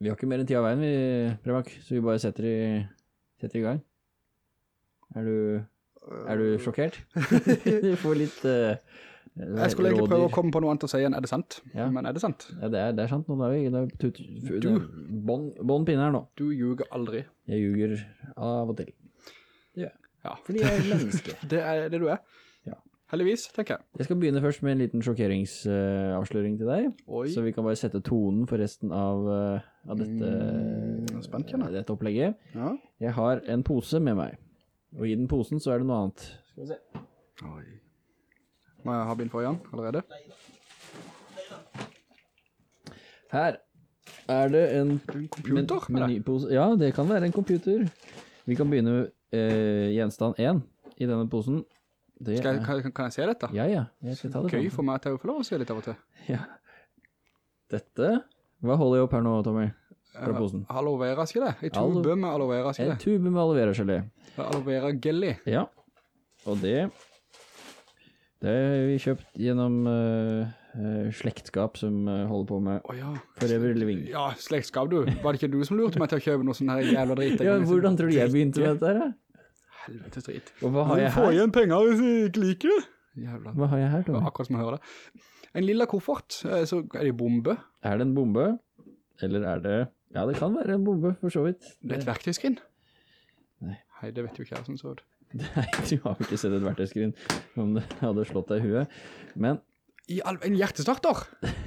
Vi har ikke mer enn tid av veien, vi, Premak, så vi bare setter i, setter i gang. Er du, er du sjokkert? du får litt uh, Jeg skulle egentlig prøve å komme på noe annet og si enn er det sant? Ja. Men er det sant? Ja, det er, det er sant, nå er vi, det er tut, det bånd, bånd pinne her nå. Du ljuger aldri. Jeg ljuger av og til. Det gjør jeg. Ja. Fordi jeg er menneske. Det er det du er. Ja. Heldigvis, tenker jeg. Jeg skal begynne først med en liten sjokkeringsavsløring til deg. Oi. Så vi kan bare sette tonen for resten av, eh, av dette, Mm, spent, kjenner dette opplegget. Ja. Jeg har en pose med meg. Og i den posen så er det noe annet. Skal vi se. Oi. Må jeg ha bind for igjen, allerede? Her er det en, En computer det? menypose. Ja, det kan være en computer. Vi kan begynne med uh, gjenstand 1 i denne posen. Det Skal er, kan, kan jeg se dette? ja, ja, jeg skal ta det Gøy for meg til å få lov å se litt av og til. Ja. Dette, hva holder jeg opp her nå, Tommy? Fra Eh, posen. Aloe vera, det? En tube med aloe vera, skal En tube med aloe vera gelé. Aloe vera gelé. Ja, og det, det har vi kjøpt gjennom uh, uh, slektskap som uh, holder på med Åja. Forever Living. Ja, slektskap du. Var det ikke du som lurte meg til å kjøpe noe sånn her jævla drit? Ja, hvordan tror du jeg begynte med dette her? Da? Helvetes drit. Og hva har jeg her? igjen penger hvis jeg ikke liker det. Jævla. Hva har jeg her, Tommy? akkurat som jeg hører det. En lilla koffert, eh, så er det bombe. Er det en bombe? Eller er det... Ja, det kan være en bombe, for så vidt. Det er et verktøyskrin. Nei. Hei, det vet jo ikke jeg som så det. Nei, du har jo ikke sett et verktøyskrin om det hadde slått deg i huet. Men, I all... En hjertestarter!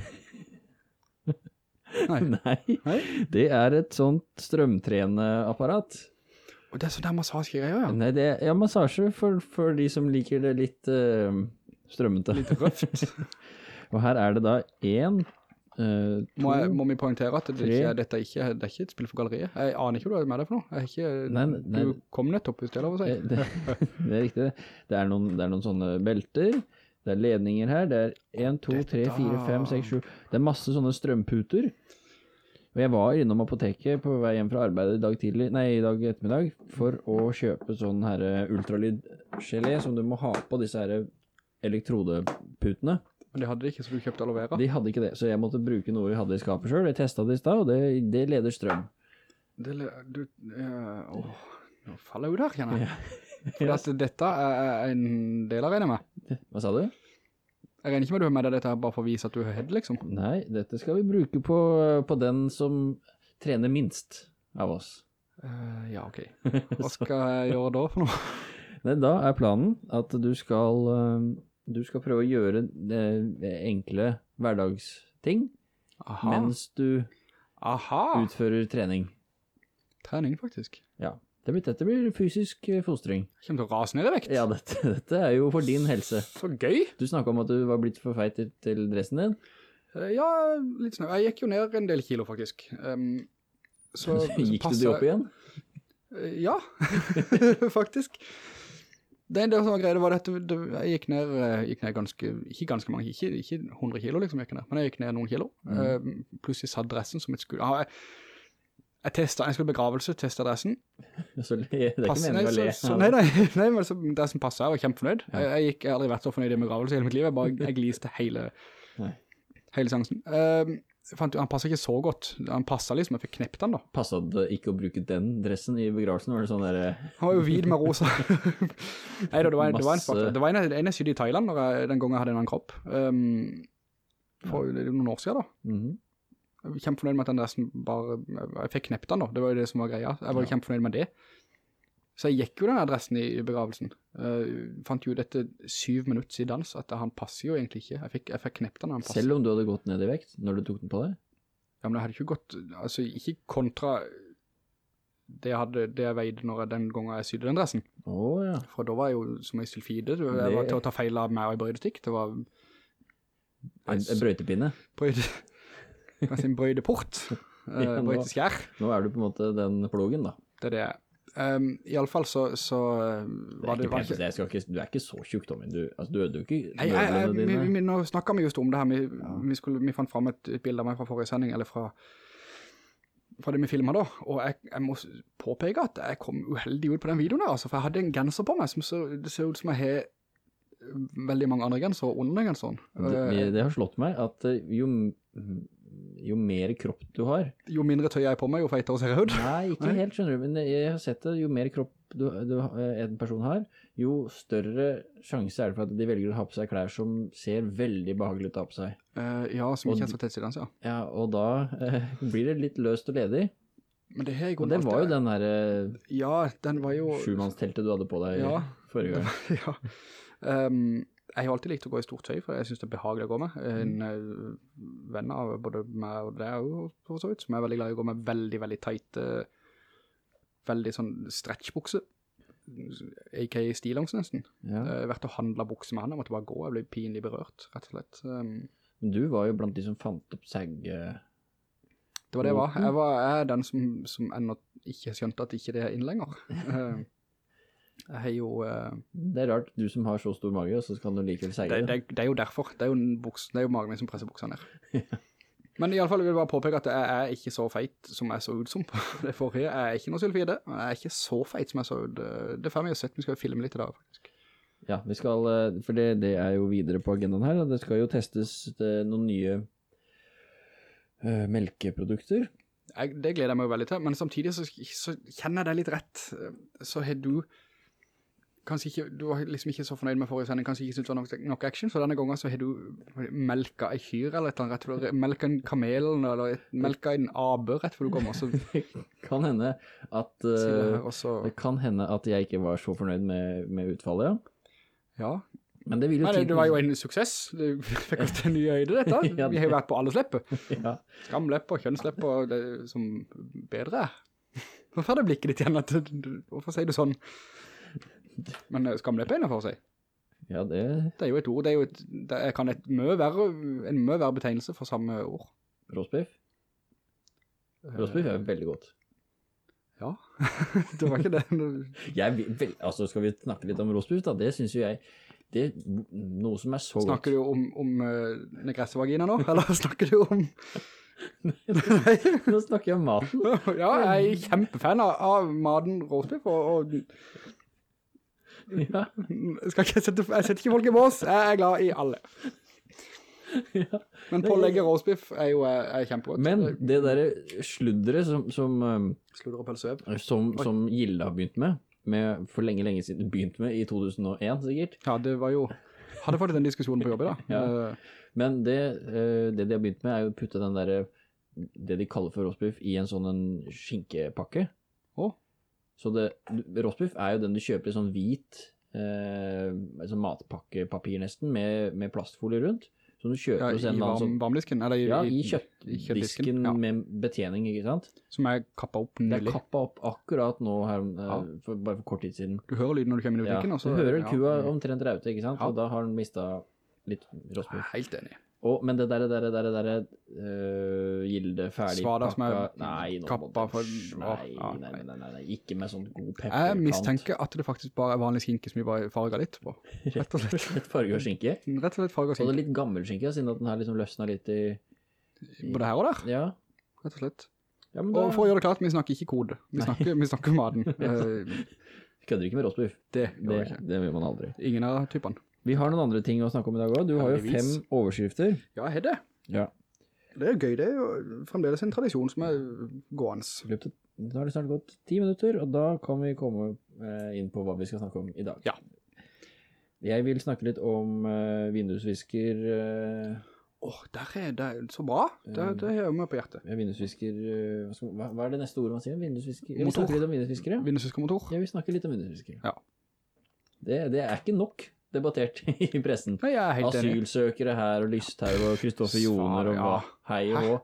Nei. nei, Nei. det er et sånt strømtreneapparat. Og det er sånn der massasjegreier, ja. Nei, det er ja, massasje for, for de som liker det litt uh, strømmete. Litt røft. Og her er det da en, Uh, to, Må, jeg, må vi poengtere at det, ikke, dette ikke, det er ikke et spill for galleriet? Jeg aner ikke hva du er med deg for noe. Ikke, Nei, nei. Du kom nettopp, i stedet, si. Eh, det, det er riktig. Det er, noen, det er noen sånne belter. Det er ledninger her. Det er 1, 2, 3, 4, 5, 6, 7. Det er masse sånne strømputer. Og jeg var innom apoteket på vei hjem fra arbeidet i dag tidlig, nei, i dag ettermiddag, for å kjøpe sånn her ultralydgelé som du må ha på disse her elektrodeputene. Men de hadde de ikke, så du kjøpte aloe vera. De hadde ikke det, så jeg måtte bruke noe vi hadde i skapet selv. Jeg testet det i stad, og det, det leder strøm. Det, du, eh, åh, nå faller jeg ut her, kjenner jeg. For dette er en del av regnet med. Hva sa du? Jeg regner ikke med du har med deg dette her bare for å vise at du har head, liksom. Nei, dette skal vi bruke på, på den som trener minst av oss. Uh, ja, ok. Hva skal jeg gjøre da for noe? Nei, da er planen at du skal, eh, du skal prøve å gjøre eh, enkle hverdagsting Aha. mens du Aha. utfører trening. Trening, faktisk. Ja, dette blir fysisk eh, fostring. Jeg kommer til å rase ned i vekt. Ja, dette, dette er jo for din helse. Så gøy. Du snakket om at du var blitt for feit til, dressen din. Eh, ja, litt snø. Jeg gikk jo ned en del kilo, faktisk. Um, så, Gikk du passet- det opp igjen? Eh, Ja, faktisk. Det ene som var greia, var at jeg gikk ned, gikk ned ganske, ikke ganske mange, ikke, ikke 100 kilo liksom jeg gikk ned, men jeg gikk ned noen kilo. pluss jeg satt dressen som et skudd. Jeg, testet, jeg skulle begravelse, testet dressen. Så det er ikke Pass- meningen å le. så, så, nei, nei, nei, men så, dressen passet, jeg var kjempefornøyd. Jeg, jeg, gikk, jeg har aldri vært så fornøyd i begravelse i hele mitt liv, jeg bare, jeg gliste hele, hele seansen. Eh, fant, han passet ikke så godt, han passet liksom, jeg fikk knept han da. Passet det ikke å bruke den dressen i begravelsen? Var det sånn der... eh, Han var jo vid med rosa. Nei da, det var, det var en svart. Det var en, en jeg sydde i Thailand jeg, den gangen jeg hadde en annen kropp. Um, for noen år siden da. mhm. Var kjempefornøyd med at den dressen bare, jeg fikk knept den da, det var jo det som var greia. Jeg var jo kjempefornøyd med det. Så jeg gikk jo den dressen i, i begravelsen. Uh, fant jo dette syv minutter siden, dans, at han passer jo egentlig ikke. Jeg fikk, jeg fikk knept når han passer. Selv om du hadde gått ned i vekt når du tok den på deg? Ja, men jeg hadde ikke gått, altså ikke kontra det jeg, hadde, det jeg veide når jeg, den gangen jeg sydde den dressen. Åja. For da var jeg jo som en sylfide. Jeg Det- var til å ta feil av meg og i brøydestikk. Det var En, en brøytepinne. brøyde, kanskje en brøydeport. Ja, uh, nå- Nå er du på en måte den plogen da. Det er det. jeg Um, I alle fall så, så Det var er det... Var ikke, det ikke, du er ikke så tjukk, Tommy. Du, altså, du ødde jo ikke Nei, jeg, jeg, vi, vi, nå snakket vi just om det her, vi, vi, skulle, vi fant frem et, et bilde av meg fra forrige sending, eller fra, fra det vi filmet da, og jeg, jeg må påpeke at jeg kom uheldig ut på den videoen der, altså, for jeg hadde en genser på meg, som så, det ser ut som jeg har veldig mange andre genser under den genseren. Det, Eh, det har slått meg at eh, jo, jo mer kropp du har. Jo mindre tøy jeg er på meg, jo feitere ser jeg ut. Nei, ikke Nei. helt, skjønner du, men jeg har sett det, jo mer kropp du, du, en person har, jo større sjanse er det for at de velger å ha på seg klær som ser veldig behagelig ut å ha på seg. Uh, ja, som ikke er så tettsiddende, ja. Ja, og da uh, blir det litt løst og ledig. Men det her Og det var jo den der eh, Ja, den var jo... sjumannsteltet du hadde på deg Ja. forrige gang. ja. Um, jeg har alltid likt å gå i stort tøy, for jeg synes det er behagelig å gå med. En mm. venn av både meg og deg for så vidt, som er veldig glad i å gå med veldig, veldig tight, uh, veldig sånn stretchbukse, a.k.a. stilongs nesten. Ja. Jeg har vært og handlet bukse med han, jeg måtte bare gå, jeg ble pinlig berørt, rett og slett. Um, Men Du var jo blant de som fant opp seg... eh, det var det jeg var. Jeg, var, jeg er den som, som enda ikke skjønte at ikke det er inn lenger. Jeg har jo... Uh, Det er rart, du som har så stor mage, og så kan du likevel si Det, det, det er jo derfor. Det er jo, buks, det er jo magen min som presser buksa ned. Men i alle fall vil jeg bare påpeke at jeg er ikke så feit som jeg så ut som. Det forrige jeg er ikke noe sylfide, men jeg er ikke så feit som jeg så ut. Det får vi jo sett, vi skal filme litt i dag faktisk. Ja, vi skal, eh, for det, det er jo videre på agendaen her, det skal jo testes eh, noen nye uh, melkeprodukter. Jeg, det gleder jeg meg jo veldig til, men samtidig så, så kjenner jeg deg litt rett. Så har du kanskje ikke, du var liksom ikke så fornøyd med forrige sending, kanskje ikke synes det var nok, nok action, så denne gangen så har du melket en kyr eller et eller annet rett melka en kamelen, eller melket melka en abe rett før du kommer, så kan hende at uh, det kan hende at jeg ikke var så fornøyd med, med utfallet, ja. ja. Men det Men det, det var jo en suksess, det fikk oss til nye øyde dette, Ja, vi har jo vært på alle slepper, ja. skamlepper, kjønnslepper, det som bedre. Hvorfor er det blikket ditt igjen, at, du- du- hvorfor sier du sånn? Men skam det er for si. ja, det Det er jo et ord, det er jo et, det kan et mø være, en mø være betegnelse for samme ord. Rosbiff. Rosbiff er veldig godt. Ja, det var ikke det. Jeg, vel, altså skal vi snakke litt om rosbiff da, det synes jo jeg, det er noe som er så godt. Snakker du om, om uh, negressevagina nå, eller snakker du om... Nei, Nå snakker jeg om maten. Ja, jeg er kjempefan av, av maten råsbiff, og, og Ja, skal ikke sette, jeg setter ikke folk i bås, jeg er glad i alle. ja. Men pålegget råsbiff er jo er, er kjempegodt. Men det der sluddere som, som, um, Sludder og pølsevev. som, som Gilde har begynt med, med, for lenge, lenge siden, begynt med i 2001 sikkert, Ja, det var jo... Hadde fått den diskusjonen på jobb i dag. Ja. Eh, Men det, eh, det de har begynt med er jo å putte den der, det de kaller for rostbiff i en sånn en skinkepakke. Så det, rostbiff er jo den du kjøper i sånn hvit, eh, sånn matpakkepapir nesten, med, med plastfolie rundt. Som du kjøper ja, hos en eller annen varm, varmdisken, eller i, ja, i i kjøttdisken kjøttdisken, ja. med betjening, ikke sant? som er kappet opp Det er nylig. kappet opp akkurat nå her, eh, Ja. for, bare for kort tid siden. Du hører lyden når du kommer inn i butikken. Ja, så- du hører kua mm. omtrent raute, ikke sant? Og da har den mistet litt rostbiff. helt enig. Og, men det der, der, der, der, uh, gilde, ferdig Svada som er Nei, kappa for- nei, nei, nei. nei, ikke med sånn god Jeg mistenker at det faktisk bare er vanlig skinke som vi bare farger litt på. Rett og slett. farger farget skinke. Rett og slett farger skinke. Så det er litt gammel skinke, siden at den her liksom løsner litt i Både her og der, Ja. rett og slett. Og for å gjøre det klart, vi snakker ikke kode. Vi snakker, vi snakker maten. Eh, kødder ikke med råsbuff. det Det, gjør ikke. det gjør man aldri. Ingen av typene. Vi har noen andre ting å snakke om i dag òg. Du har jo fem overskrifter. Ja, jeg har det. Ja. Det er jo gøy. Det er jo fremdeles en tradisjon som er gående. Nå har det snart gått ti minutter, og da kan vi komme eh, inn på hva vi skal snakke om i dag. Ja. Jeg vil snakke litt om vinduesvisker. vindusvisker, uh, Åh, der er det så bra. Det, det har jeg med på hjertet. ja, vindusvisker, Uh, hva, hva, hva er det neste ordet man sier? Vindusvisker? Motor. vi snakker litt om vindusviskere. Vindusviskermotor. Ja, vi snakker litt om vindusviskere. Ja. Det, det er ikke nok debattert i pressen. Er. Asylsøkere her, og Lysthaug, og Kristoffer Joner, og ja. hei og hå.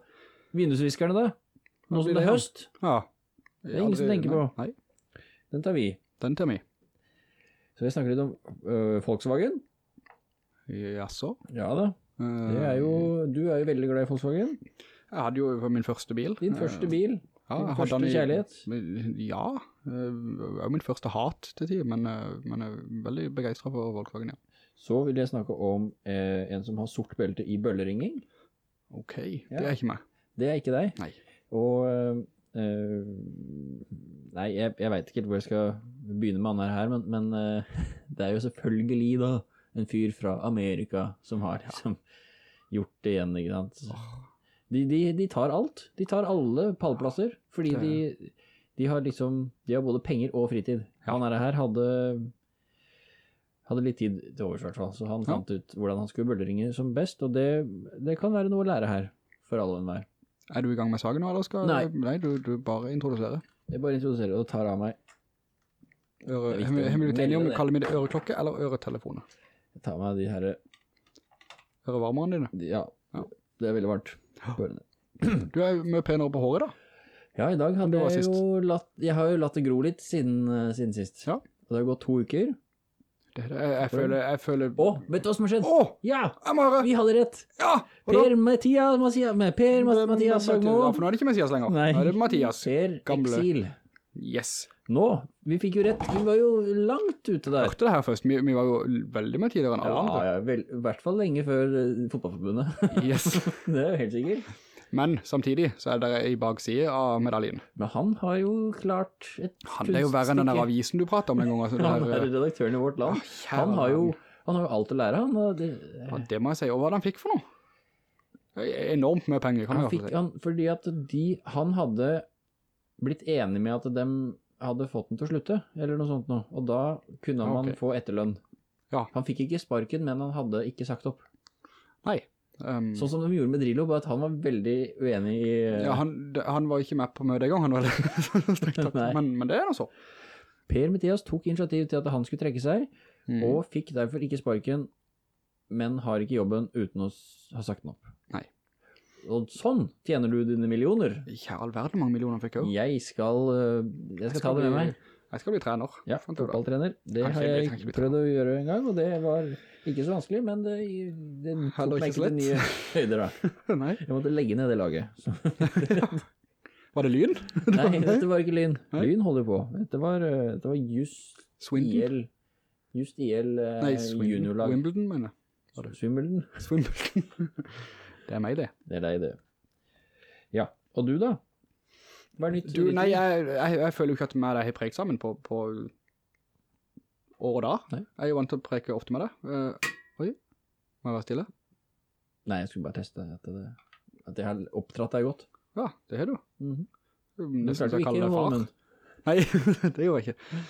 Vindusviskerne da? Nå som det er høst, Ja. Det er ingen som tenker på. Nei, den tar vi. den tar vi. Så vi snakker litt om øh, Volkswagen. Jaså. Ja da. Det er jo, du er jo veldig glad i Volkswagen. Jeg hadde jo min første bil. Din første bil. Ja, din første i- kjærlighet. Ja, eh, det er jo min første hat til tid, men, eh, men jeg er veldig begeistret for Volkswagen, ja. Så vil jeg snakke om eh, en som har sort belte i bølleringing. Ok, Ja. det er ikke meg. Det er ikke deg. Nei. Og øh, øh, Nei, jeg, jeg vet ikke helt hvor jeg skal begynne med han her, men, men eh, det er jo selvfølgelig da en fyr fra Amerika som har liksom gjort det igjen, ikke sant? De, de, de tar alt. De tar alle pallplasser, fordi de, de har liksom, de har både penger og fritid. Ja. Han her hadde, hadde litt tid til overs, hvert fall, så han fant ut hvordan han skulle bølleringe som best, og det, det kan være noe å lære her, for alle og enhver. Er du i gang med saken nå, eller skal Nei. Nei, du, du bare introduserer. Jeg bare introduserer og tar av meg, Øre, er vi blitt enige om, du kaller meg det øreklokke eller øretelefoner? jeg tar meg de her, Ørevarmerne dine. ja, Ja. Det er veldig varmt. Du er mye penere på håret da. Ja, i dag hadde jeg sist. jo latt, jeg har jo latt det gro litt siden, eh, siden sist. Ja. Og det har gått to uker. Det, det, jeg, jeg føler, jeg føler... Å, vet du hva som har skjedd? Å, Ja, jeg må høre! vi hadde rett. Ja! hva da? Per Mathias, Mathias, med Per Mathias, Mathias Mathias, Mathias, Mathias, Mathias, Mathias, Mathias, Mathias, Mathias Mathias, Mathias, Mathias, Mathias, Mathias, Mathias. Per Mathias, Exil. Yes. Nå, vi fikk jo rett. Vi var jo langt ute der. Hørte det her først. Vi, vi var jo veldig mye tidligere enn alle Ja, andre. ja, vel, i hvert fall lenge før uh, fotballforbundet. Yes. det er jo helt sikkert. Men samtidig så er det i bakside av medaljen. Men han har jo klart et Han er jo verre enn den der avisen du pratet om en gangen. Altså, Han er redaktøren i vårt land. kjære Han har jo, han har jo alt å lære, han. Det, ja, det må jeg si. Og hva han fikk for noe? Enormt mye penger, kan han jeg fikk, si. han, fordi at de, han hadde blitt enig med at de hadde fått den til å slutte, eller noe sånt nå. Og da kunne Ja, man okay. få etterlønn. Ja. Han fikk ikke sparken, men han hadde ikke sagt opp. Nei. Um, Sånn som de gjorde med Drillo, bare at han var veldig uenig i... ja, han, han var ikke med på møtet en gang, han var strengt tatt. Men, men det er noe så. Per Mathias tok initiativ til at han skulle trekke seg, Mm. og fikk derfor ikke sparken, men har ikke jobben uten å ha sagt den opp. Og sånn tjener du dine millioner. Ikke all verden mange millioner fikk jeg også. Jeg skal, øh, jeg skal ta det med meg. Jeg skal bli trener. Ja, fotballtrener. Det har jeg prøvd å gjøre en gang, og det var ikke så vanskelig, men det, det tok meg ikke til nye høyder da. Nei. Jeg måtte legge ned det laget. Var det lyn? nei, dette var ikke Lyn. Lyn holder på. Dette var, øh, dette var just? IL, just IL Swindon. juniorlag. Wimbledon, mener jeg. Swimbledon. Swindon. Det er meg det. Det er deg det. Ja, og du da? Hva er nytt? Du, nei, jeg, jeg, jeg føler jo ikke at vi og deg har prekt sammen på, på år og dag. Nei. Jeg er jo vant til å preke ofte med deg. Uh, oi, må jeg være stille? Nei, jeg skulle bare teste at, det, at jeg har opptratt deg godt. Ja, det har du. Det er Du klarte jeg kalle å deg far. Nei, det gjorde jeg ikke.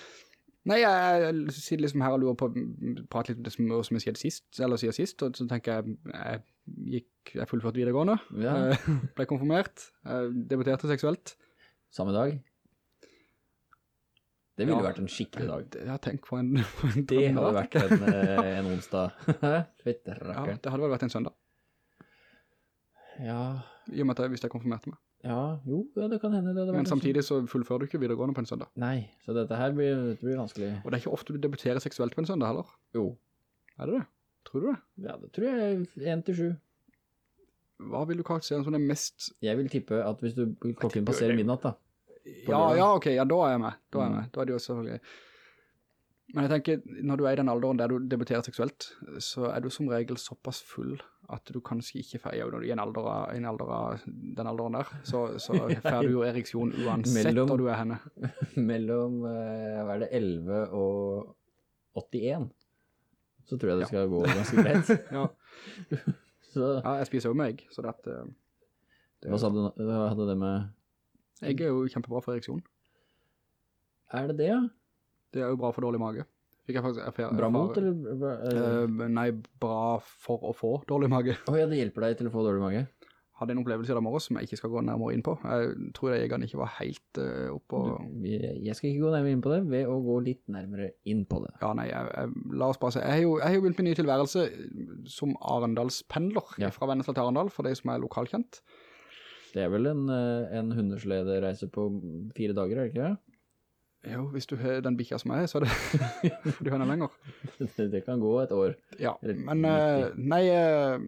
Nei, jeg, sitter liksom her og lurer på, prate litt om det som, som jeg skjedd sist, eller sier sist, og så tenker jeg, jeg gikk, jeg fullførte videregående, Ja, eh, ble konfirmert, debatterte debuterte seksuelt. samme dag. Det ville Ja. vært en skikkelig dag. Jeg har tenkt på en, på en Det hadde vært en, eh, en onsdag. Fett Ja, det hadde vel vært en søndag, Ja, i og med at jeg, hvis jeg konfirmerte meg. Ja, jo, ja, det kan hende det det Men samtidig så fullfører du ikke videregående på en søndag. Nei, så dette her blir, det blir vanskelig. Og det er ikke ofte du debuterer seksuelt på en søndag heller. Jo, Er det det? Tror du det? ja, det tror jeg er 1-7. Hva vil du karakterisere som det mest... Jeg vil tippe at hvis du klokken passerer midnatt da, Ja, ja, ok, ja, da er jeg med. Da er jeg Mm. med. Da er det jo selvfølgelig... Men jeg tenker, når du er i den alderen der du debuterer seksuelt, så er du som regel såpass full at du kanskje ikke får, ja, når du er i en alder en alder den alderen der, så, så får du jo ereksjon uansett Mellom- hvor du er henne. mellom, eh, hva er det, 11 og 81, så tror jeg det Ja. skal gå ganske greit. Ja, Så, ja jeg spiser jo med egg, så det, at, eh, det hva sa du, hadde det med, egg er jo kjempebra for ereksjon. er det det ja? Det er jo bra for dårlig mage. Fikk jeg faktisk erfare- Bra mot, eller? eh, Eh, nei, bra for å få dårlig mage. Å ja, det hjelper deg til å få dårlig mage. Hadde en opplevelse i dag morges som jeg ikke skal gå nærmere inn på. Jeg tror jeg ikke var helt uh, oppe Du, jeg skal ikke gå nærmere inn på det, ved å gå litt nærmere inn på det. Ja, nei, jeg, jeg, la oss bare se. Jeg har jo, jeg har jo begynt med ny tilværelse som Arendalspendler Ja. fra Vennesla til Arendal, for de som er lokalkjent. Det er vel en, eh, en hundesledereise på fire dager, er det ikke det? Jo, hvis du har den bikkja som jeg er, så er det får du henne lenger. Det, kan gå et år. Ja, men uh, nei, uh,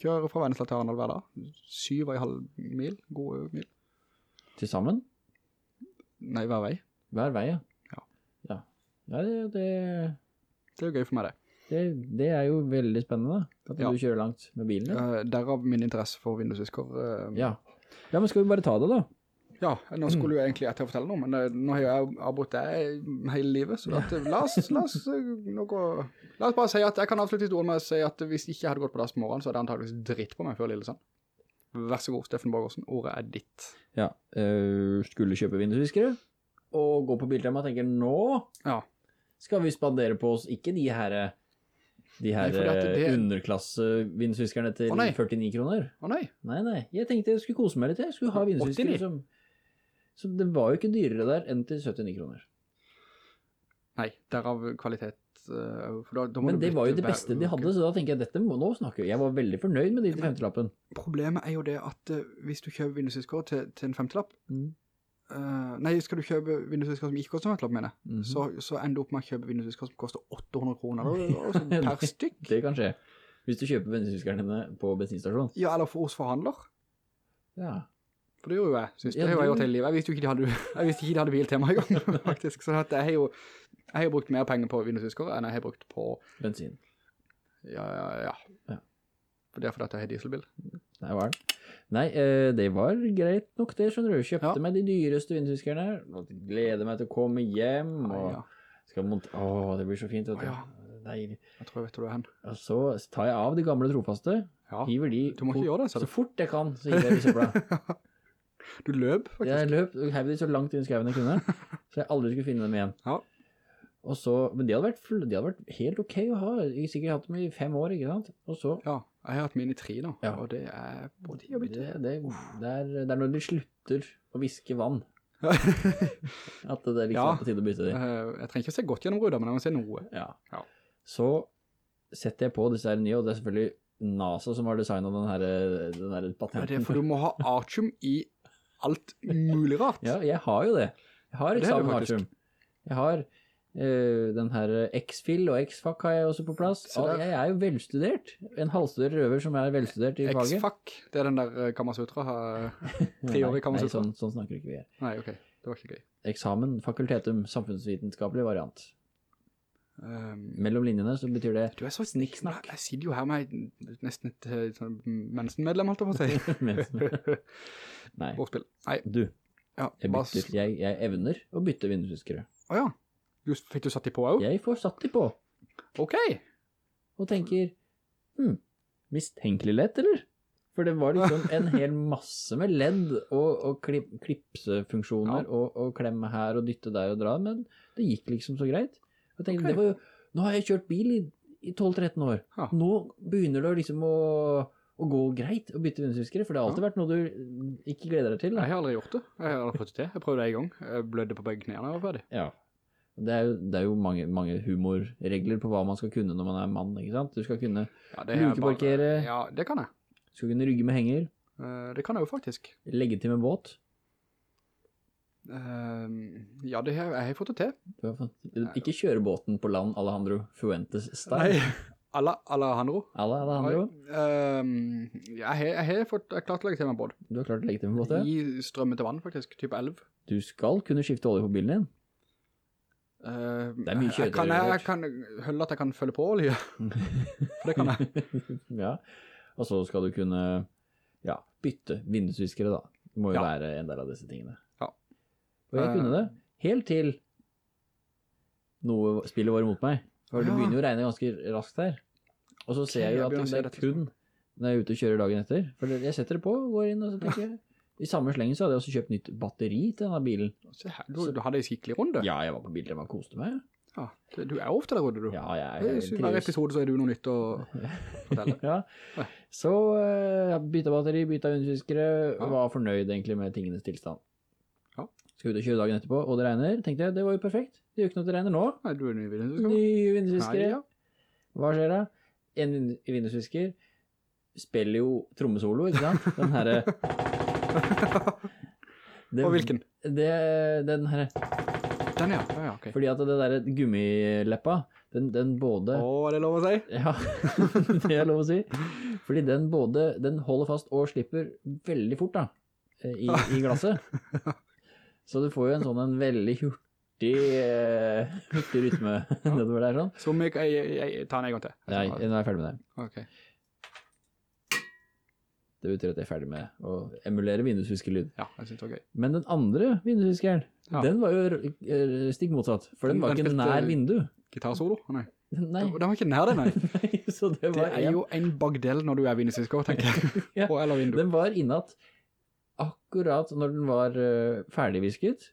kjører fra Vennesla til Arendal hver dag. Syv og en halv mil, gode mil. Til sammen? Nei, hver vei. Hver vei, ja. Ja. Ja, ja det, det, Det er jo gøy for meg det. det, det er jo veldig spennende, at Ja. du kjører langt med bilen. Ja. Eh, derav min interesse for vindusvisker. eh, ja. Ja, men skal vi bare ta det da? Ja, nå skulle jo egentlig jeg til å fortelle noe, men eh, nå har jeg avbrutt deg hele livet, så at, eh, la, oss, la, oss, noe, la oss bare si at jeg kan avslutte historien med å si at hvis ikke jeg hadde gått på dass på morgenen, så hadde jeg antageligvis dritt på meg før Lillesand. Vær så god, Steffen Borgersen, ordet er ditt. Ja, øh, skulle kjøpe vindusviskere, og gå på Biltema og tenker, nå Ja, skal vi spandere på oss ikke de her, de her det- underklasse vindusviskerne til Å, 49 kroner. å nei. Nei, nei, jeg tenkte jeg skulle kose meg litt, jeg skulle ha vindusviskere 89. som... Så det var jo ikke dyrere der enn til 79 kroner. Nei, derav kvalitet. For da, da Men det var jo det beste de hadde, så da tenker jeg, dette må nå snakke. Jeg var veldig fornøyd med de til 50-lappen. Problemet er jo det at uh, hvis du kjøper vindusvisker til, til en femtelapp, Mm. uh, nei, skal du kjøpe vindusvisker som ikke koster femtelapp, mener jeg, Mhm. så, så ender du opp med å kjøpe vindusvisker som koster 800 kroner altså, per stykk. Det kan skje. Hvis du kjøper vindusviskerne dine på bensinstasjon. Ja, eller for hos forhandler. Ja. For det gjorde jo jeg, synes Ja, det har jeg gjort hele livet. Jeg visste jo ikke de hadde, jeg visste ikke de hadde bil til meg i gang, faktisk. Så jeg har jo, jeg har brukt mer penger på vindusvisker enn jeg har brukt på, Bensin. ja, ja, ja. Ja. For det er fordi at jeg har dieselbil. Nei, hva er det? Nei, eh, det var greit nok det, skjønner du. Kjøpte Ja. meg de dyreste vindusviskerne, og gleder meg til å komme hjem, og Ja, skal monte... Åh, det blir så fint, vet du. Ja. Deilig. jeg tror jeg vet hvor du er hen. Og så tar jeg av de gamle trofaste, Ja, hiver de du må ikke gjøre det, sa så fort jeg kan, så hiver jeg i søpla. Du løp, faktisk. Jeg løp og hevde de så langt inn i skauen jeg kunne, så jeg aldri skulle finne dem igjen. Ja. Og så, men de hadde vært, det hadde vært helt ok å ha. Jeg har sikkert hatt dem i fem år, ikke sant? Og så, Ja, jeg har hatt min i tre nå, Ja. og det er på tid å det, bytte. det, det, er, det er når de slutter å viske vann, at det er liksom Ja. på tide å bytte de. Eh, jeg trenger ikke å se godt gjennom ruder, men jeg må se noe. Ja. Ja. Så setter jeg på disse her nye, og det er selvfølgelig NASA som har designet den her, den her Ja, det er for du må ha artium i alt mulig rart. Ja, jeg har jo det. Jeg har eksamen artium. Jeg har uh, den her X-Fill og X-Fac har jeg også på plass. Jeg er jo velstudert. En halvstudert røver som er velstudert i faget. X-Fac, det er den der eh, Kamasutra. eh, tre år i Nei, Kamasutra. sånn, sånn snakker ikke vi her. Nei, ok, det var ikke gøy. Eksamen, fakultetum, samfunnsvitenskapelig variant. Um, Mellom linjene så betyr det du er så Snikksnakk. Jeg sitter jo her med nesten et eh, sånn mensenmedlem, holdt jeg på å si. Nei, Bortspill. Nei, du, ja, jeg bytter. Jeg, jeg evner å bytte vindusviskere. Å ja, du, fikk du satt de på også? Jeg får satt de på, Ok. og tenker, hm, mistenkelig lett, eller? For det var liksom en hel masse med ledd og, og klipsefunksjoner Ja. og, og klemme her og dytte der og dra, men det gikk liksom så greit. Jeg tenkte, okay. det var jo, nå har jeg kjørt bil i, i 12-13 år. Ja. Nå begynner det liksom å, å gå greit å bytte vindusviskere, for det har alltid vært noe du ikke gleder deg til. Da. Jeg har aldri gjort det. Jeg har aldri fått det til. Jeg prøvde det en gang. Jeg blødde på begge knærne og var ferdig. Ja. Det er jo, det er jo mange, mange humorregler på hva man skal kunne når man er mann, ikke sant? Du skal kunne, Ja, er Lukeparkere. Ja, det kan jeg. du skal kunne rygge med henger, Eh, det kan jeg jo faktisk. legge til med båt. Eh, ja, det har jeg har fått det til. Fått- Ikke kjøre båten på land Alejandro Fuentes style. Nei, alla, Alejandro. Alla Alejandro, Uh, jeg, har, fått, jeg klart å legge til meg båt. du har klart å legge til meg båt, ja. I strømmete vann, faktisk. Type 11. Du skal kunne skifte olje på bilen din. Uh, Det er mye jeg, kan, kjøretøy, jeg, jeg kan holde at jeg kan følge på olje. For det kan jeg. ja. Og så skal du kunne, ja, bytte vindusviskere da. Det må jo Ja. være en del av disse tingene. Og jeg Eh. kunne det, helt til noe spillet var imot meg. For det begynner jo å regne ganske raskt her. Og så ser jeg jo at det er kun når jeg er ute og kjører dagen etter. For jeg setter det på, går inn og så tenker jeg, i samme slengen så hadde jeg også kjøpt nytt batteri til denne bilen. Se her, du, du hadde en skikkelig runde. Ja, jeg var på Biltema og koste meg. Ja, du er ofte der runde, du. Ja, jeg, er- Hver episode så er du noe nytt å fortelle. Ja, så jeg bytta batteri, bytta underfiskere, Ja. var fornøyd egentlig med tingenes tilstand. Skal ut og kjøre dagen etterpå, og det regner, tenkte jeg, det var jo perfekt. Det gjør ikke noe at det regner nå. Nei, du er ny vindusvisker. Ny vindusvisker, ja. Hva skjer da? En vindusvisker spiller jo trommesolo, ikke sant? Den herre... Og hvilken? Det, den herre... Den, ja. Ja, okay. ok. Fordi at det der gummileppa, den, den både... Å, er det lov å si? Ja, det er lov å si. Fordi den både, den holder fast og slipper veldig fort da, eh, i, i glasset. Så du får jo en sånn en veldig hurtig, uh, hurtig rytme nedover der sånn. Så meg, jeg, jeg, jeg tar den en gang til. Nei, nå er jeg ferdig med det. Ok. Det betyr at jeg er ferdig med å emulere vindusviskelyd. Ja, jeg synes det var gøy. Men den andre vindusviskeren, Ja. den var jo stikk motsatt. For den Den- var den ikke spilte- nær vindu. Gitarsolo? Nei. Nei, Den var ikke nær det, nei. nei, så det Det er en. jo en bagdel når du er vindusvisker, tenker jeg. Ja. Eller vindu. Den var innatt akkurat når den var uh, ferdigvisket.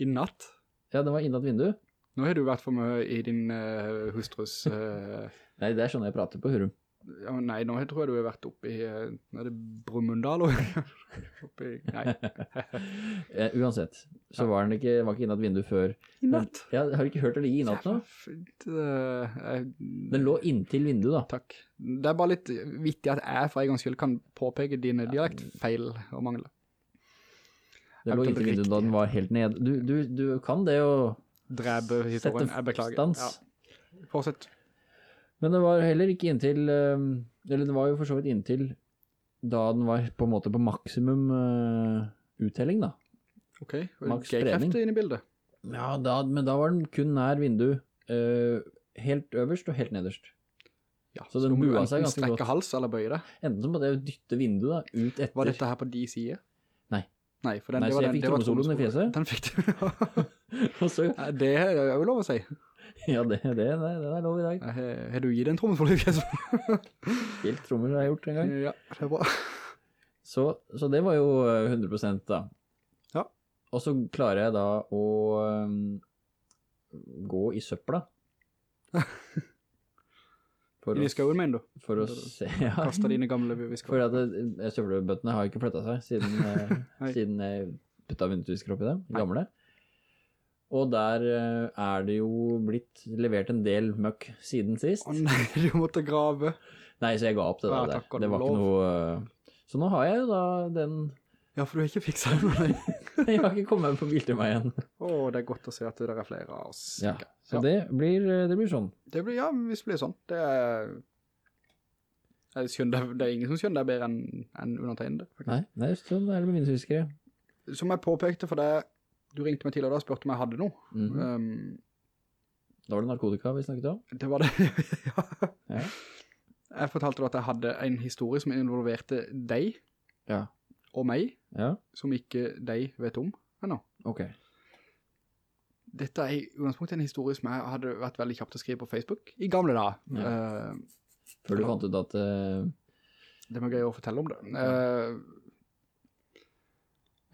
I natt. Ja, den var innatt vindu. Nå har du vært for mye i din uh, hustrus... Uh... Nei, det er sånn jeg prater på Hurum. Ja, nei, nå tror jeg du har vært oppe i... Uh, er det Brumunddal? oppe i... Nei, Eh, uansett, så var den ikke, var ikke innatt vindu før. i natt. Ja, har du ikke hørt det ligge innatt nå? Fint, eh, Den lå inntil vinduet da. Takk. Det er bare litt vittig at jeg for en gangs skyld kan påpeke dine dialektfeil og mangler. Den lå inntil vinduet da den var helt ned. Du, du, du kan det å Drebe historien, jeg beklager. stans. Ja. Fortsett. Men det var heller ikke inntil, eh, eller det var jo for så vidt inntil da den var på en måte på maksimum eh, uttelling da. Ok, og det gikk spredning. inn i bildet. Ja, da, men da var den kun nær vindu, eh, helt øverst og helt nederst. Ja, Så den må du bua seg ganske godt. hals eller bøye det. Enten så måtte jeg dytte vinduet da, ut etter. Var dette her på de side? Nei. Nei, for den, Nei, det så var jeg den, fikk trommesoloen i fjeset. Den fikk du. Så, Ja, det er jo lov å si. ja, det, det, det, det er lov i dag. Har du gitt en trommel for fjeset? Spilt trommer har jeg gjort en gang. Ja, det er bra. Så, så det var jo eh, 100% da. Ja. Og så klarer jeg da å um, gå i søpla. For, I viskauen, skauen, mener du? for å se, ja. Kaste dine gamle visker. For at søppelbøttene har ikke flyttet seg siden, eh, Nei. siden jeg putta vindusvisker oppi dem, gamle. Og der eh, er det jo blitt levert en del møkk siden sist. Å nei, du måtte grave. Nei, så jeg ga opp det Ja, der. takk og Det var lov. ikke noe... eh, Så nå har jeg jo da den... Ja, for du har ikke fikset den? meg. Jeg har ikke kommet på Biltema igjen. Å, det er godt å se at det er flere av oss. Ja, så Ja. det blir, eh, det blir sånn. Det blir, ja, hvis det blir sånn. Det er... Skjønner, det er ingen som skjønner det bedre enn en undertegnede. Nei, Nei, er sånn er det med vindusviskere. Som jeg påpekte for deg, du ringte meg tidligere da og spurte om jeg hadde noe. Mhm. Um, Da var det narkotika vi snakket om. det var det, ja. Ja. Jeg fortalte da at jeg hadde en historie som involverte deg Ja. og meg, Ja, som ikke deg vet om ennå. ok. Dette er i utgangspunktet en historie som jeg hadde vært veldig kjapt å skrive på Facebook i gamle dager. Ja. Uh, Før du fant ut at... Uh... det var gøy å fortelle om det. Eh,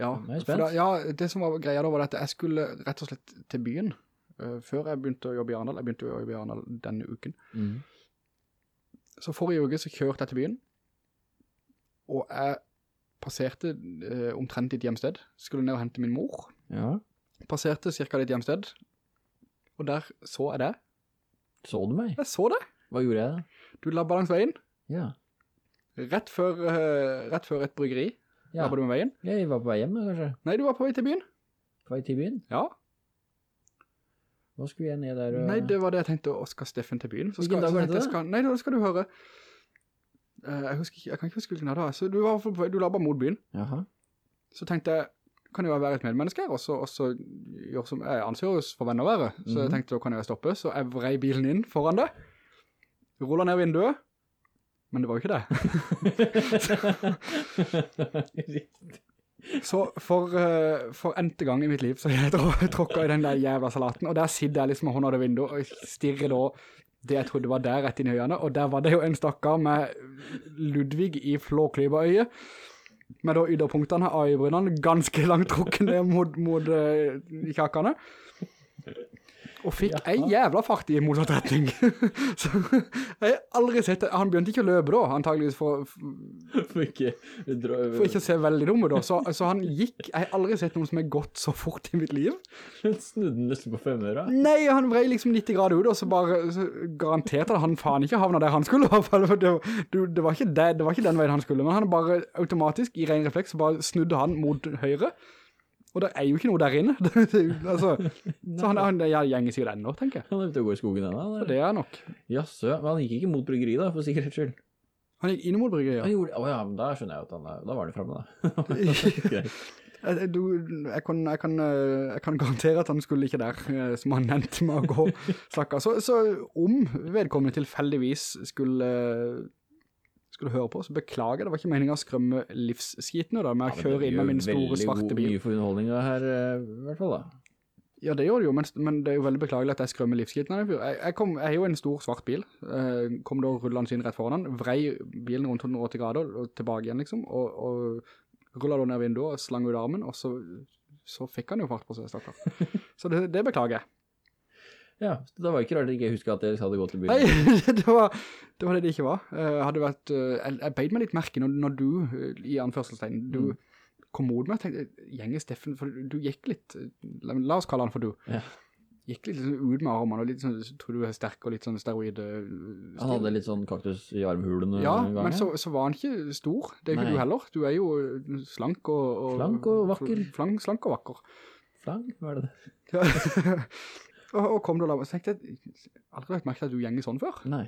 ja, da, ja, det som var greia da var at jeg skulle rett og slett til byen, uh, før jeg begynte å jobbe i Arendal. Jeg begynte å jobbe i Arendal denne uken. Mm. Så forrige uke så kjørte jeg til byen, og jeg passerte uh, omtrent ditt hjemsted. Skulle ned og hente min mor. Ja, Passerte cirka ditt hjemsted, og der så jeg det. så du meg? Jeg så det. Hva gjorde jeg da? Du labba langs veien, Ja, rett før, uh, rett før et bryggeri. Ja. Var du med veien? jeg var på vei hjemme, kanskje. Nei, du var på vei til byen. På vei til byen. Ja. Hva skulle jeg ned der og... Nei, det var det jeg tenkte, å skal Steffen til byen? Så Hvilken skal, dag så var det skal, Nei, da skal du høre. Eh, jeg, husker jeg kan ikke huske hvilken dag det var. Så du, var på, du la bare mot byen. Jaha. Så tenkte jeg, kan jo være et medmenneske her, og så, gjør som, jeg anser oss for venn å være. Så jeg Mhm. tenkte, da kan jeg stoppe. Så jeg vrei bilen inn foran deg, Rullet ned vinduet. Men det var jo ikke det. Så for, eh, for endte gang i mitt liv, så jeg tråkket i den der jævla salaten, og der sitter jeg liksom med hånda av vinduet, og stirrer da det jeg trodde var der rett inn i øynene, og der var det jo en stakkar med Ludvig i flåklyberøyet, med da yderpunktene av øyebrynene ganske langt trukken ned mot, mot uh, og fikk en jævla fart i motsatt retning. så jeg har aldri sett det. Han begynte ikke å løpe da, antageligvis for, For ikke... For ikke å se veldig dumme da, så, så han gikk, jeg har aldri sett noen som har gått så fort i mitt liv. Snudde nesten på femøra. Nei, han vrei liksom 90 grader ut, og så bare så garanterte han faen ikke havna der han skulle, i hvert fall, det, det, var ikke det, det var ikke den veien han skulle, men han bare automatisk, i ren refleks, så bare snudde han mot høyre, og det er jo ikke noe der inne. Altså, så han, han gjenger sikkert ennå, tenker jeg. Han er ute og går i skogen ennå. Og det er nok. Jaså, men han gikk ikke mot bryggeri da, for sikkerhets skyld. Han gikk inn mot bryggeri, Han ja. gjorde... ja, men da skjønner jeg at han... er- Da var det fremme da. Jeg, du, jeg, kan, jeg, kan, eh, jeg kan garantere at han skulle ikke der, eh, som han nevnte med å gå, stakkar. Så, så om vedkommende tilfeldigvis skulle, skulle høre på, så beklager det var ikke meningen å skrømme livsskitene da, med å kjøre inn med min store svarte bil. Det gjør veldig Mye for underholdninga her, eh, i hvert fall da. Ja, det gjør det jo, men, men det er jo veldig beklagelig at jeg skrømmer livsskitene. av. Jeg, jeg, kom, jeg er jo en stor svart bil, eh, kom da rullende inn rett foran han, vrei bilen rundt 180 grader og tilbake igjen liksom, og, og rullet da ned vinduet og slang ut armen, og så, så fikk han jo fart på seg, stakkar. Så det, det beklager jeg. Ja, det var ikke rart at jeg ikke husker at dere hadde gått til byen. Nei, det var, det var det det ikke var. Jeg hadde vært, eh, jeg, jeg beid meg litt merke når, når du, eh, i anførselstegn, du kom mot meg og tenkte, gjenge Steffen, for du gikk litt, eh, la, la oss kalle han for du, Ja. gikk litt sånn ut med armene, og litt sånn, tror du er sterk og litt sånn steroid Han hadde litt sånn kaktus i armhulene Ja, en gang. men så, så var han ikke stor, det er ikke Nei. du heller. Du er jo eh, slank og... og Slank og vakker. Flank, slank og vakker. Flang, hva er det? Ja. og, og kom du da, så tenkte jeg, aldri lagt merke til at du gjenger sånn før, Nei.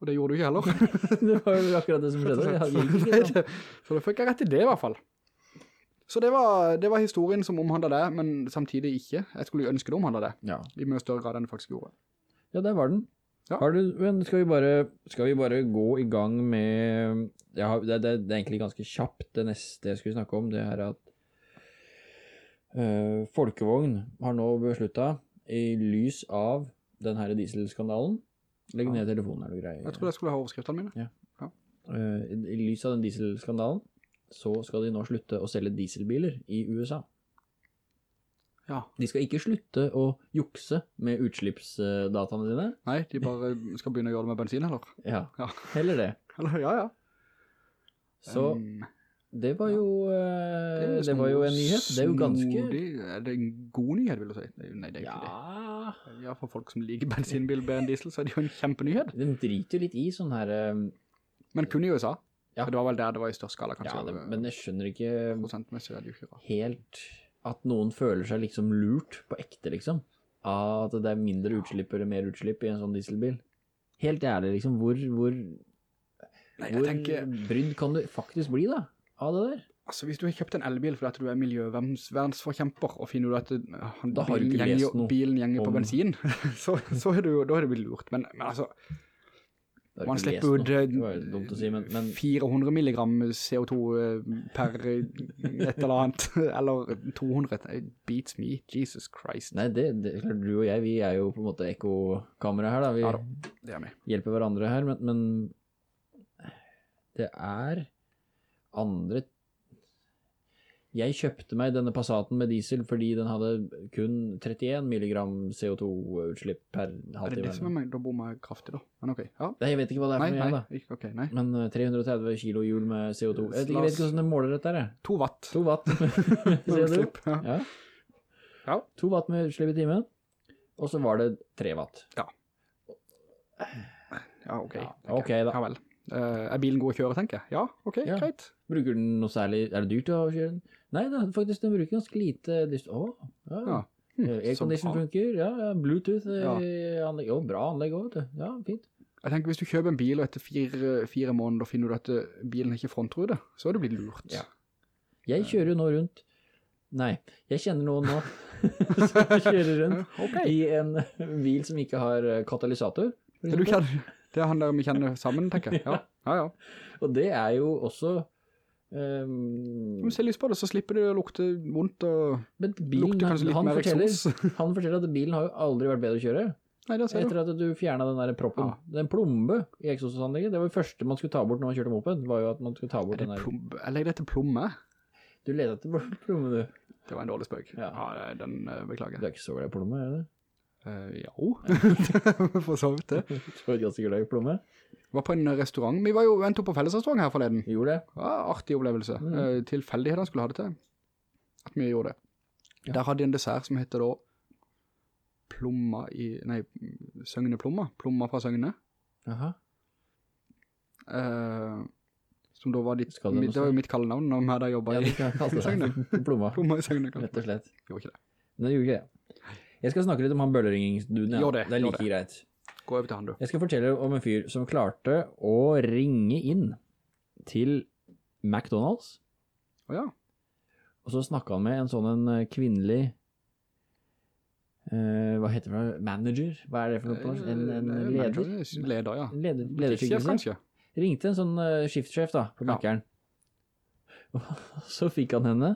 og det gjorde du ikke heller. Det var jo akkurat det som skjedde. Jeg det, så da fikk jeg rett i det i hvert fall. Så det var, det var historien som omhandlet det, men samtidig ikke. Jeg skulle jo ønske det omhandlet det, Ja. i mye større grad enn det faktisk gjorde. ja, der var den. Ja. Har du, men skal vi, bare, skal vi bare gå i gang med jeg har, det, det, det er egentlig ganske kjapt det neste jeg skulle snakke om, det er at øh, Folkevogn har nå besluttet i lys av den her dieselskandalen Legg Ja. ned telefonen, er du grei? Jeg tror jeg skulle ha overskriftene mine. Eh, i, I lys av den dieselskandalen så skal de nå slutte å selge dieselbiler i USA. Ja. De skal ikke slutte å jukse med utslippsdataene dine. Nei, de bare skal begynne å gjøre det med bensin heller. Ja, Ja. heller det. Heller, ja, ja. Så Um, det var jo, eh, det er var jo en nyhet. Det er jo ganske... Er det en god nyhet, vil du si? Nei, det er ikke Ja, det. Ja, for folk som liker bensinbil bedre enn diesel, så er det jo en kjempenyhet. den driter jo litt i sånn her... eh, Men kun i USA. Ja. Det var vel der det var i størst skala, kanskje. Ja, det, men jeg skjønner ikke det helt at noen føler seg liksom lurt på ekte, liksom. At det er mindre utslipp eller mer utslipp i en sånn dieselbil. Helt ærlig, liksom, hvor, hvor, Nei, hvor tenker, brydd kan du faktisk bli da, av det der? altså hvis du har kjøpt en elbil fordi du er miljøvernsforkjemper og finner du at han, Da har du bilen, gjenger, bilen gjenger på bensin, så, så er det da er det blitt lurt. Men, men altså, man slipper ut eh, si, men, men 400 milligram CO2 eh, per eh, et eller annet, eller 200, it beats me, Jesus Christ. nei, det, det, du og jeg, vi er jo på en måte ekokamera her da. Vi Ja da. Er hjelper hverandre her, men, men det er andre Jeg kjøpte meg denne Passaten med diesel fordi den hadde kun 31 milligram CO2-utslipp per Er det det som er meg? Da bommer jeg kraftig da. Men ok, ja. Nei, jeg vet ikke hva det er Nei, for nei, igjen da. ikke, okay, nei. Men eh, 330 kilo hjul med CO2. Jeg vet ikke, hvordan det måler dette her. To watt. 2 watt med Utslipp, ja. Ja. Ja. 2 watt med utslipp i timen. Og så var det 3 watt. Ja, ok. Ja, okay ok da. Ja vel. Uh, er bilen god å kjøre, tenker jeg? Ja, ok, Ja. greit. Bruker den noe særlig? Er det dyrt å kjøre den? Nei da, faktisk den bruker ganske lite. Åh, ja. Ja. Hm, så Aircondition funker, ja, ja. Bluetooth eh, Ja. anlegg. Jo, bra anlegg også, vet du. Ja, fint. Jeg tenker hvis du kjøper en bil og etter fire, fire måneder finner du at eh, bilen ikke frontrude, så er du blitt lurt. Ja. Jeg kjører jo nå rundt Nei, jeg kjenner noen nå som kjører rundt okay. i en bil som ikke har eh, katalysator. du kjenner, det er han der vi kjenner sammen, tenker jeg. Ja, ja. ja. Og det er jo også ehm, Om du ser lyst på det, så slipper det å lukte vondt og bilen, lukte kanskje litt han, mer eksos. han forteller at bilen har jo aldri vært bedre å kjøre. Nei, det ser. Etter at du fjernet den der proppen. Ja. Den plombe i eksosanlegget, det var det første man skulle ta bort når man kjørte moped, var jo at man skulle ta Er bort den der. plombe? Jeg legger det til plomme. Du leder etter plomme, du. Det var en dårlig spøk. Ja. Ja, den eh, beklager Du er ikke så glad i plomme, er det? Eh, jo, for så vidt det. Du er ganske glad i plomme. Var på en restaurant. Vi var jo ventet på fellesrestaurant her forleden. Vi gjorde det. Ja, artig opplevelse. Mm. Uh, tilfeldighetene skulle ha det til. At vi gjorde det. Ja. Der hadde de en dessert som heter da plomma i, nei, Søgne plomma. Plomma fra Søgne. Jaha. Uh, som da var ditt, det det var jo mitt kallenavn når vi hadde jobbet Ja, i det Søgne. plomma, Plomma i Søgne. rett og slett. Gjorde ikke det. Nei, gjorde ikke det. Jeg skal snakke litt om han bølleringningsduden, ja. Det, det er like det. greit. Gå over til han du. Jeg skal fortelle om en fyr som klarte å ringe inn til McDonalds, Åja, og så snakket han med en sånn en eh, kvinnelig uh, hva heter det, manager? Hva er det for noe på norsk? En, en Eh, leder? manager, Leder, ja. Leder, lederskikkelse? kanskje. Ringte en sånn uh, skiftsjef da, på Ja. Og så fikk han henne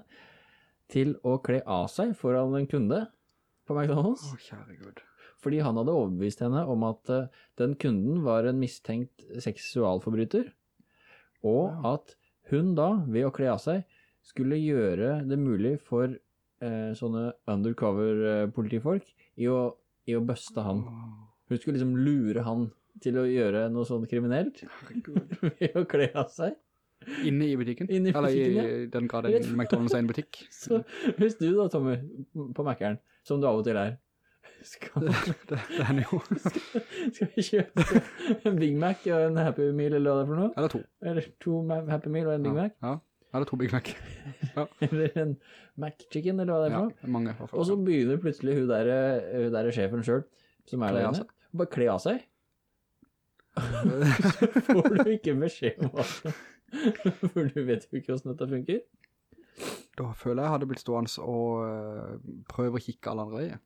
til å kle av seg foran en kunde, på McDonald's. Å, kjære Gud. Fordi han hadde overbevist henne om at eh, den kunden var en mistenkt seksualforbryter, og at hun da, ved å kle av seg, skulle gjøre det mulig for eh, sånne undercover-politifolk i, å- i å bøste han. Hun skulle liksom lure han til å gjøre noe sånn kriminelt Herregud. ved å kle av seg. Inne i butikken? Inne i butikken, Eller i den grad en McDonald's er en butikk? Så hvis du da, Tommy, på Mac-eren, som du av og til er, skal, Det, det er jo. skal vi kjøpe en Big Mac og en Happy Meal eller hva det er for noe? Eller to. Eller to Happy Meal og en Big Ja. Mac? Ja. Eller to Big Mac. Eller en Mac Chicken, eller hva det er Ja, for noe? mange. i. Og så begynner plutselig hun der, hun der sjefen selv, som er der inne, bare kle av seg. Får du ikke beskjed om hva som... For du vet jo ikke hvordan dette funker. Da føler jeg hadde blitt stående og øh, prøve å kikke alle andre veier.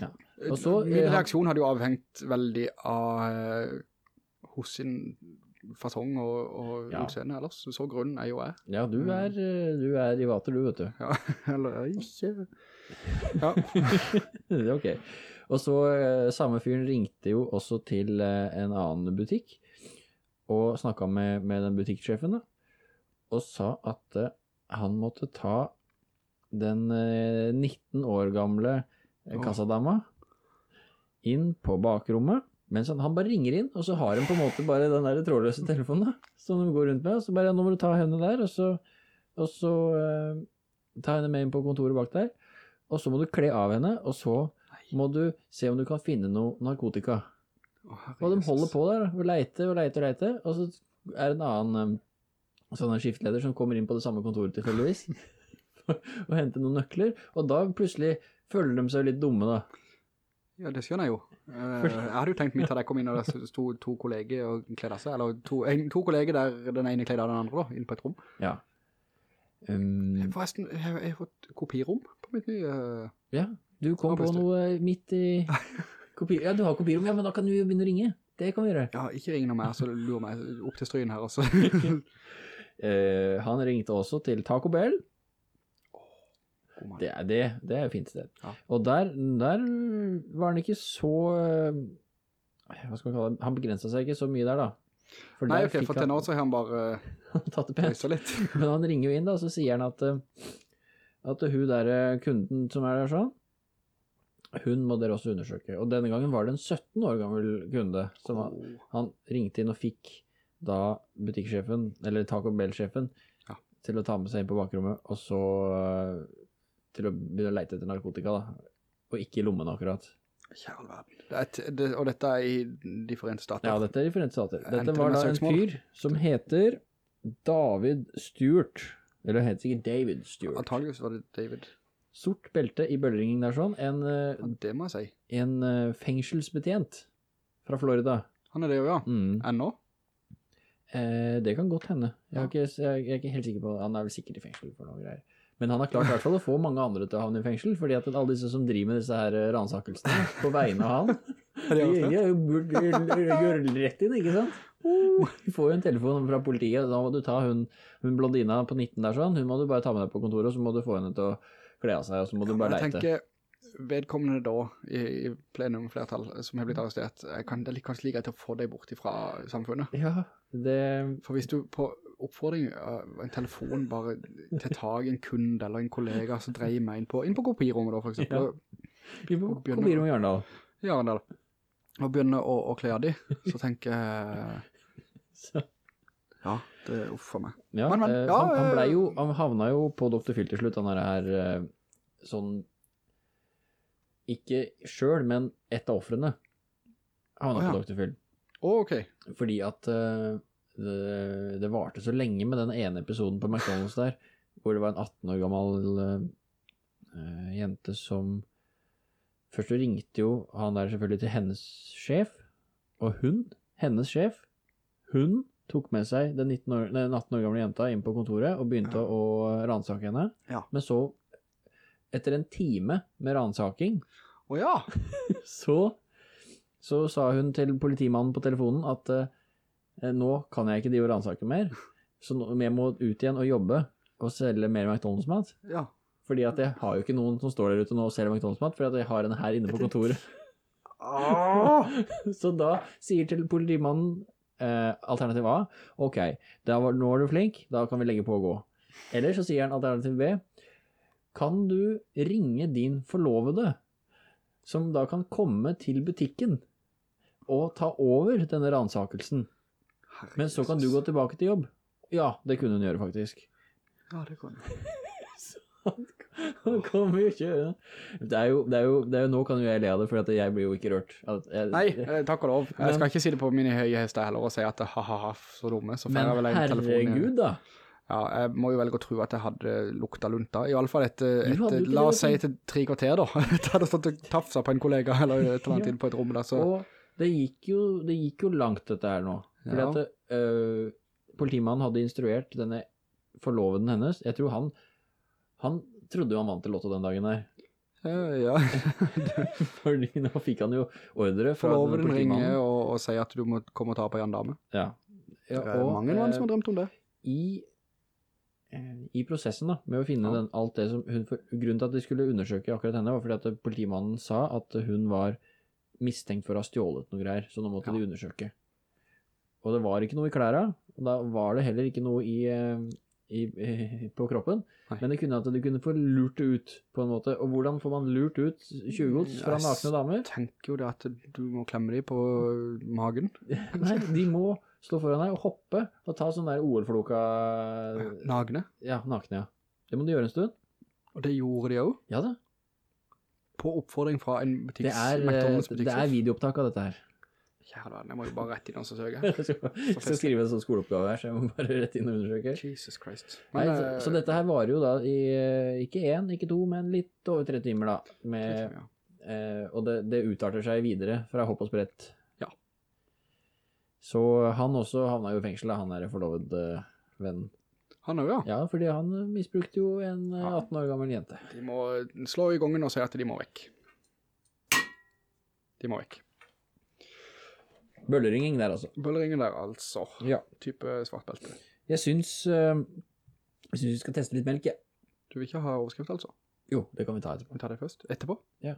Ja. Og så, Min eh, reaksjon hadde jo avhengt veldig av hos sin fasong og, og Ja. utseende ellers. Så grunn er jo jeg. Ja, du er, eh, du er i vater, du, vet du. Ja, eller ikke. Ja, er ok. Og så, eh, samme fyren ringte jo også til eh, en annen butikk, og snakket med, med den butikksjefen da, og sa at uh, han måtte ta den uh, 19 år gamle eh, kassadama inn på bakrommet, mens han, han bare ringer inn, og så har han på en måte bare den der trådløse telefonen da, som de går rundt med, og så bare, nå må du ta henne der, og så, og så uh, ta henne med inn på kontoret bak der, og så må du kle av henne, og så må du se om du kan finne noe narkotika. Og de holder på der, og leter, og leter, og leter. og så er det en annen sånn en skiftleder som kommer inn på det samme kontoret tilfeldigvis, og henter noen nøkler, og da plutselig føler de seg litt dumme da. Ja, det skjønner jeg jo. Eh, jeg hadde jo tenkt mitt at jeg kom inn og det sto to kolleger og kledde seg, eller to, en, to kolleger der den ene kledde av den andre da, inn på et rom. Ja. Um, Forresten, jeg, har- jeg har fått kopirom på mitt nye... øh, ja, du kom på noe midt i kopi Ja, du har kopirom, ja, men da kan du begynne å ringe. Det kan vi gjøre. Ja, ikke ring noe mer, så lurer meg opp til stryen her, også. uh, han ringte også til Taco Bell. Det er, det, det er et fint sted. Ja. Og der, der var han ikke så eh, Hva skal man kalle det? Han begrenset seg ikke så mye der, da. For Nei, ok, for til nå så har han bare tatt det pent. litt. Men han ringer jo inn, da, så sier han at, eh, at hun der eh, kunden som er der sånn, hun må dere også undersøke. Og denne gangen var det en 17 år gammel kunde som han, Oh. han ringte inn og fikk da butikksjefen, eller Taco Bell-sjefen, Ja. til å ta med seg inn på bakrommet, og så eh, til å begynne å leite etter narkotika, da. Og ikke i lommen akkurat. Kjære verden. Det det, og dette er i de forente stater. Ja, dette er i Forente Stater. Dette var da en fyr som heter David Stewart. Eller han heter sikkert David Stewart. Antageligvis var det David. Sort belte i bølleringing der sånn. En, eh, Ja, det må jeg si. en eh, fengselsbetjent fra Florida. Han er det jo, ja. Mm. Ennå? Eh, det kan godt hende. Jeg, Ja. ikke, jeg, jeg er ikke helt sikker på Han er vel sikkert i fengsel for noe greier. Men han har klart i hvert fall å få mange andre til å havne i fengsel, fordi at alle disse som driver med disse her rannsakelsene ransakelsene på vegne av han, de, burde rett inn, ikke sant? Vi får jo en telefon fra politiet, da må du ta hun, hun blondina på 19 der sånn, hun må du bare ta med deg på kontoret, og så må du få henne til å kle av seg, og så må du bare leite. jeg tenker vedkommende da, i, i plenum flertall, som har blitt arrestert, kan, det kanskje like til å få deg bort fra samfunnet. Ja, det... For hvis du på oppfordring av en telefon bare til tag en kunde eller en kollega, så dreier meg inn på, inn på kopirommet da, for eksempel. Ja. må begynner- komme om Jarndal. Ja. Og begynner å, å kle av de, så tenker jeg, Så... ja, det er uff for meg. Ja, Men, men, eh, ja, han, han eh, jo, han havna jo på Dr. Phil til slutt, han er her eh, sånn, ikke selv, men et av offrene havna oh, ja. på Dr. Phil. Oh, okay. Fordi at uh, det, det varte så lenge med den ene episoden på McDonalds der, hvor det var en 18 år gammel eh, eh, jente som Først ringte jo han der selvfølgelig til hennes sjef, og hun, hennes sjef, hun tok med seg den, 19 år, den 18 år gamle jenta inn på kontoret og begynte Ja. å ransake henne. Ja. Men så, etter en time med ransaking, Å ja, så, så sa hun til politimannen på telefonen at eh, nå kan jeg ikke drive og ransake mer, så nå, jeg må ut igjen og jobbe og selge mer McDonalds-mat. ja. fordi at jeg har jo ikke noen som står der ute nå og selger McDonald's-mat, fordi at jeg har henne her inne på kontoret. Ah! Så da sier til politimannen eh, alternativ A, ok, var, nå er du flink, da kan vi legge på å gå. Eller så sier han alternativ B, kan du ringe din forlovede, som da kan komme til butikken og ta over denne ransakelsen, men så kan du gå tilbake til jobb. Ja, det kunne hun gjøre faktisk. Ja, det kunne jeg. Han kommer jo ikke det. Er jo, det er jo, det er jo, nå kan jo jeg le av det, for jeg blir jo ikke rørt. Jeg, Nei, eh, takk og lov. Jeg Men- skal ikke si det på mine høye hester heller og si at ha-ha-ha, så dumme. Så Men jeg vel en telefon Men herregud da. Ja, jeg må jo velge å tro at jeg hadde lukta lunta. I alle fall etter, etter la oss si etter tre kvarter da. Jeg hadde stått og tafsa på en kollega eller et eller annet Ja. inn på et rom der, så Og det gikk, jo, det gikk jo langt dette her nå. Fordi Ja. at øh, politimannen hadde instruert denne forloveden hennes. Jeg tror han, han trodde jo han vant til lotto den dagen eh, ja. Fordi nå fikk han jo ordre fra Forloveren ringer og, og sier at du må komme og ta på en dame. Ja. ja er mange mann som har drømt om det. i, eh, i prosessen da, med å finne Ja. den, alt det som hun, grunnen til at de skulle undersøke akkurat henne var fordi at politimannen sa at hun var mistenkt for å ha stjålet noe greier, så nå måtte Ja. de undersøke. Og det var ikke noe i klæra, og da var det heller ikke noe i, eh, i, på kroppen, Nei. men det kunne at du kunne få lurt det ut på en måte. Og hvordan får man lurt ut tjuvgods fra nakne damer? Jeg tenker jo det at du må klemme dem på magen. Nei, de må stå foran deg og hoppe og ta sånn der OL-floka, Nagne. ja, nakne, ja. Det må du gjøre en stund. Og det gjorde de også. Ja da. På oppfordring fra en Det butiks, er, eh, det er butikksjef. videoopptak av dette her. Verden, jeg må jo bare rett inn og så søke. Jeg skal, skrive en sånn skoleoppgave her, så jeg må bare rett inn og undersøke. Jesus Christ. Nei, så, eh, så dette her varer jo da i eh, ikke én, ikke to, men litt over tre timer da. Med, ja. eh, og det, det utarter seg videre fra hopp og sprett. Ja. Så han også havna jo i fengsel, da, han er forlovet uh, venn. Han jo, ja. Ja, fordi han misbrukte jo en eh, Ja. 18 år gammel jente. De må slå i gongen og si at de må vekk. De må vekk. Bølleringing der, altså. Bølleringen der, altså. Ja. Type svartbelte. Jeg syns, eh, jeg syns vi skal teste litt melk, jeg. Du vil ikke ha overskrift, altså? Jo, det kan vi ta etterpå. Vi tar det først. Etterpå? Ja.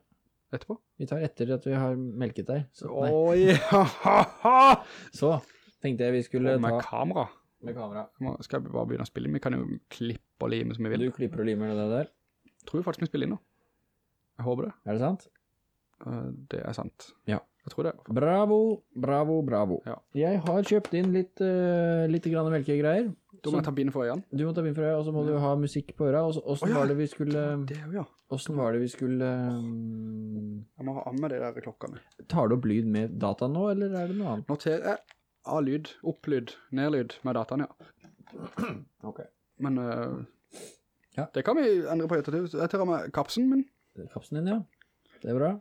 Etterpå? Vi tar etter at vi har melket deg. Så, nei. Oi, ha-ha-ha! så tenkte jeg vi skulle med ta kamera. med kamera. Skal vi bare begynne å spille? Vi kan jo klippe og lime som vi vil. Du klipper og limer det der. Tror jeg faktisk vi spiller inn nå. Jeg håper det. Er det sant? Eh, Det er sant. Ja. Jeg tror det. Bravo, bravo, bravo. Ja. Jeg har kjøpt inn litt, uh, litt grann melkegreier. Du må jeg ta bind for øynene. Du må ta bind for øynene, og så må du ha musikk på øra. Hvordan Åssen Å, ja. var det vi skulle Det ja. Åssen var det vi skulle um, Jeg må ha an med de der klokkene. Tar du opp lyd med data nå, eller er det noe annet? Noterer jeg A-lyd, opplyd, nedlyd med dataen, ja. Ok. Men uh, Ja. det kan vi endre på ettertid. Jeg tar med kapsen min. Kapsen din, ja. Det er bra.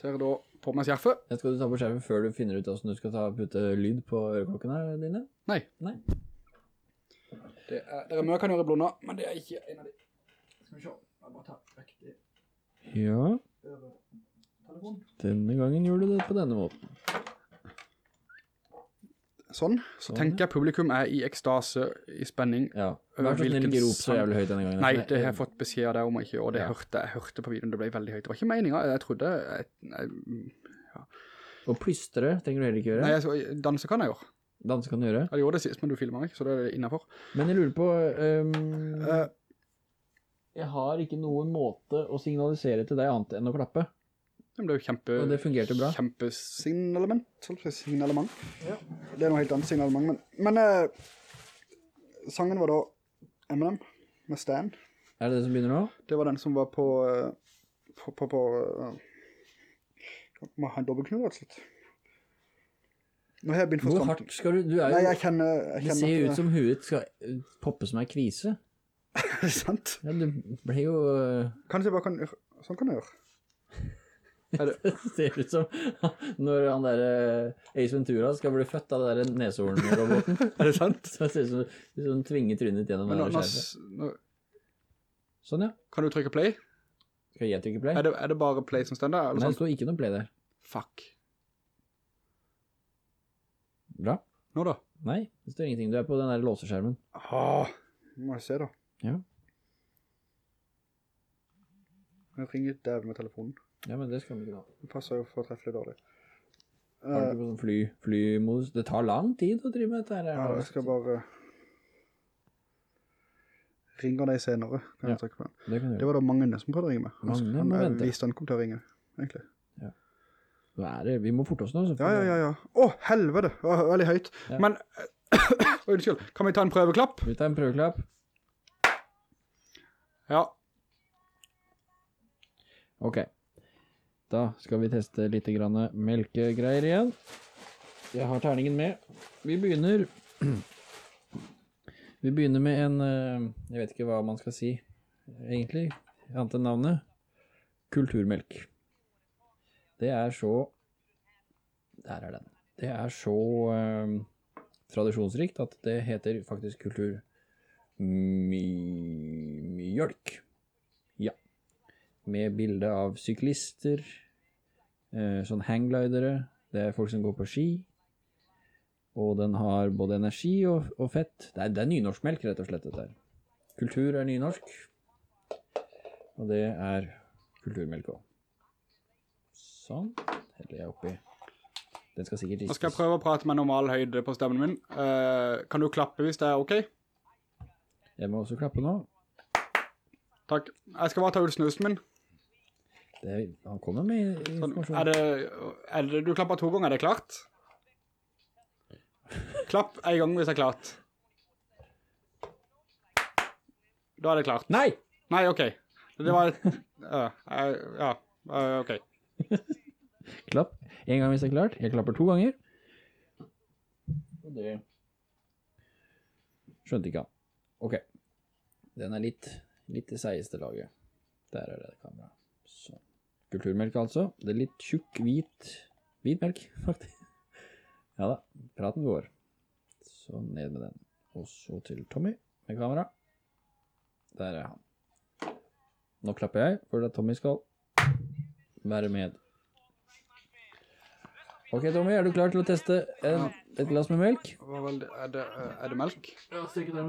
Tar da på meg skjerfet. Jeg skal du ta på skjermen før du finner ut hvordan du skal ta, putte lyd på øreklokkene dine? Nei. Nei. Det er, dere jeg kan gjøre blunda, men det er ikke en av de. Skal vi se. Jeg bare tar vekk det. Ja, denne gangen gjorde du det på denne måten. Sånn. Så Sånn, tenker jeg publikum er i ekstase, i spenning. Ja. Vær så snill, ikke rop så jævlig høyt denne gangen. Nei, det har jeg fått beskjed av deg om ikke, og det Ja. hørte jeg hørte på videoen, det ble veldig høyt. Det var ikke meningen, jeg trodde, jeg, jeg, Og plystre trenger du heller ikke gjøre. nei, jeg, så, danse kan jeg gjøre. Danse kan du gjøre. Jeg gjorde det sist, men du filmer meg, så det er innenfor. Men jeg lurer på um, Eh, Jeg har ikke noen måte å signalisere til deg annet enn å klappe. Det er jo kjempe... Og det fungerte bra. Kjempesignalement, Signalement. signalement. Det er noe helt annet signalement, men, men eh, sangen var da Eminem med Stan. Er det den som begynner nå? Det var den som var på, eh, på, på, på uh, må ha en dobbeltknur, rett og slett. Nå har jeg begynt for Hvor hardt skal du Du er jo Nei, jeg kjenner, jeg Det ser jo ut som huet skal uh, poppe som en kvise. Er det sant? Ja, det ble jo uh, Kanskje jeg bare kan sånn kan jeg gjøre. Det, ser ut som når han der uh, Ace Ventura skal bli født av det der neshornroboten. er det sant? Så det ser ut som som han tvinger trynet gjennom nå, nå, Sånn, ja. kan du trykke play? Skal jeg trykke play? Er det, er det bare play som stender? Nei, Eller det sånn? står ikke noe play der. Fuck. Bra. Nå da? Nei, det står ingenting. Du er på den der låseskjermen. Åh, må jeg se da. Ja. Jeg ringer dæven med telefonen. Ja, men det skal vi ikke da. Det passer jo for treffelig dårlig. Har du ikke på sånn fly, flymodus? Det tar lang tid å drive med dette her. ja, jeg skal bare... Ringer deg senere, kan Ja. jeg trykke på den. Det Det var da Magne som prøvde å ringe meg. Han, Magne han, vente. visste han kom til å ringe, egentlig. Nå er det, vi må forte oss nå. så Ja, ja, ja, ja. Å, helvede! Det var veldig høyt. Ja. Men, unnskyld, kan vi ta en prøveklapp? Vi tar en prøveklapp. Ja. Ok. Da skal vi teste litt melkegreier igjen. Jeg har terningen med. Vi begynner... Vi begynner med en... eh, Jeg vet ikke hva man skal si, egentlig. Annet enn navnet. Kulturmelk. Det er så... Der er den. Det er så eh, tradisjonsrikt at det heter faktisk kulturmjølk. Med bilde av syklister, eh, sånn hangglidere, det er folk som går på ski, og den har både energi og, og fett. Det er, det er nynorskmelk, rett og slett, dette her. Kultur er nynorsk, og det er kulturmelk også. Sånn, heller jeg oppi. Den skal sikkert Nå skal jeg prøve å prate med normal høyde på stemmen min. Uh, kan du klappe hvis det er ok? Jeg må også klappe nå. Takk. Jeg skal bare ta ut snusen min. Det, han kommer med Sånn, informasjon. er, det, er det, du klapper to ganger, er det klart? Klapp en gang hvis det er klart. Da er det klart. Nei! Nei, ok. Det var. Ja, ja, eh, ok. Klapp. En gang hvis det er klart. Jeg klapper to ganger. Det skjønte ikke han. Ok. Den er litt, litt det seigeste laget. Der er det kamera. Kulturmelk altså. Det er litt tjukk, hvit, hvit melk, faktisk. Ja da, praten går. Så ned med den. Og så til Tommy med kamera. Der er han. Nå klapper jeg, for at Tommy skal være med. Ok, Tommy, er du klar til å teste en, et glass med melk? Er det, eh, er det melk? Ja, styrke det.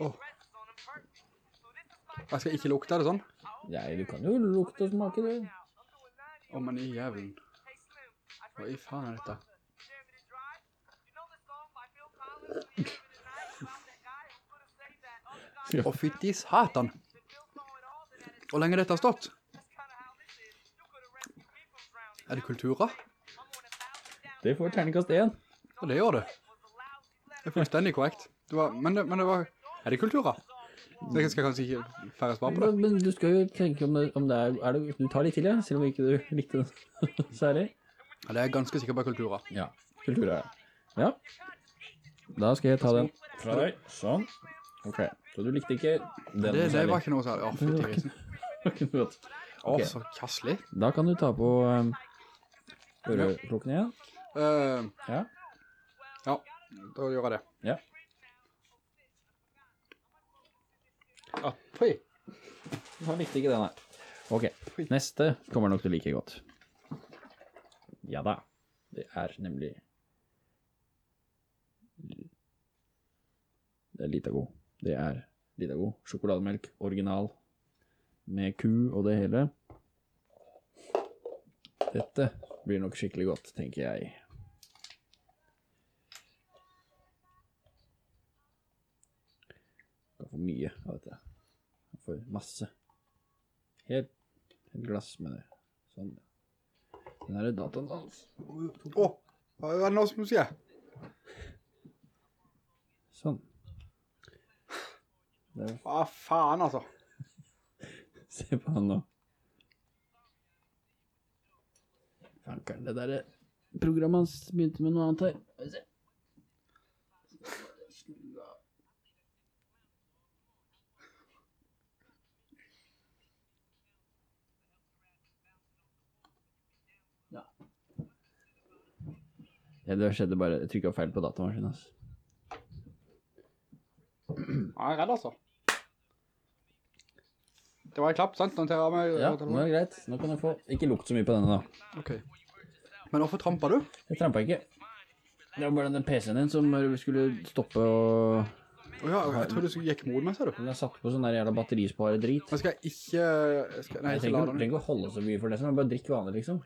Åh. Jeg skal ikke lukte, er det sånn? Ja, du kan jo lukte og smake det. Å, men i jævlen. Hva i faen er dette? Å, oh, fytti satan. Hvor lenge dette har stått? Er det kultura? Det får terningkast 1. Ja, det gjør det. Det er fullstendig korrekt. Det var, men, det, men det var... Er det kultura? Det skal jeg kanskje ikke færre svar på det. Men, men du skal jo tenke om det, om det er, er det, Du tar litt til, ja, selv om ikke du likte den særlig. Ja, det er ganske sikkert på er kultura. Ja, kultura, ja. Ja. Da skal jeg ta den fra deg. Sånn. Ok, så du likte ikke den Det, det var ikke noe særlig. Å, det grisen. ikke noe godt. Å, Ok. så kasselig. Da kan du ta på um, øreklokken igjen. Uh, Ja. ja, da gjør jeg det. Ja. Ah, fy. Han likte ikke den her. Ok, neste kommer nok til å like godt. Ja da, det er nemlig... Det er Litago. Det er Litago. Sjokolademelk, original, med ku og det hele. Dette blir nok skikkelig godt, tenker jeg. Mye av dette. Jeg får masse. Helt, helt glass med det. Sånn. Den her er dataen hans. Å, hva er det nå som sier? Sånn. Hva faen, altså? se på han nå. Fankeren, det der programmet hans begynte med noe annet her. Skal vi se. Ja, det skjedde bare, jeg trykket feil på datamaskinen altså. Ja, jeg er redd, altså. Det var en klapp, sant? Nå tar jeg av meg... Ja, nå er det greit. Nå kan jeg få, ikke lukt så mye på denne da. Ok. Men hvorfor trampa du? Jeg trampa ikke. Det var bare den PC-en din som skulle stoppe og Å ja, jeg tror du gikk mot meg, sa du. Den er satt på sånn der jævla batterispare drit. Men skal jeg ikke... Skal, nei, Jeg ikke trenger, la ikke- den. trenger ikke å holde så mye for det, men bare drikk vanlig, liksom.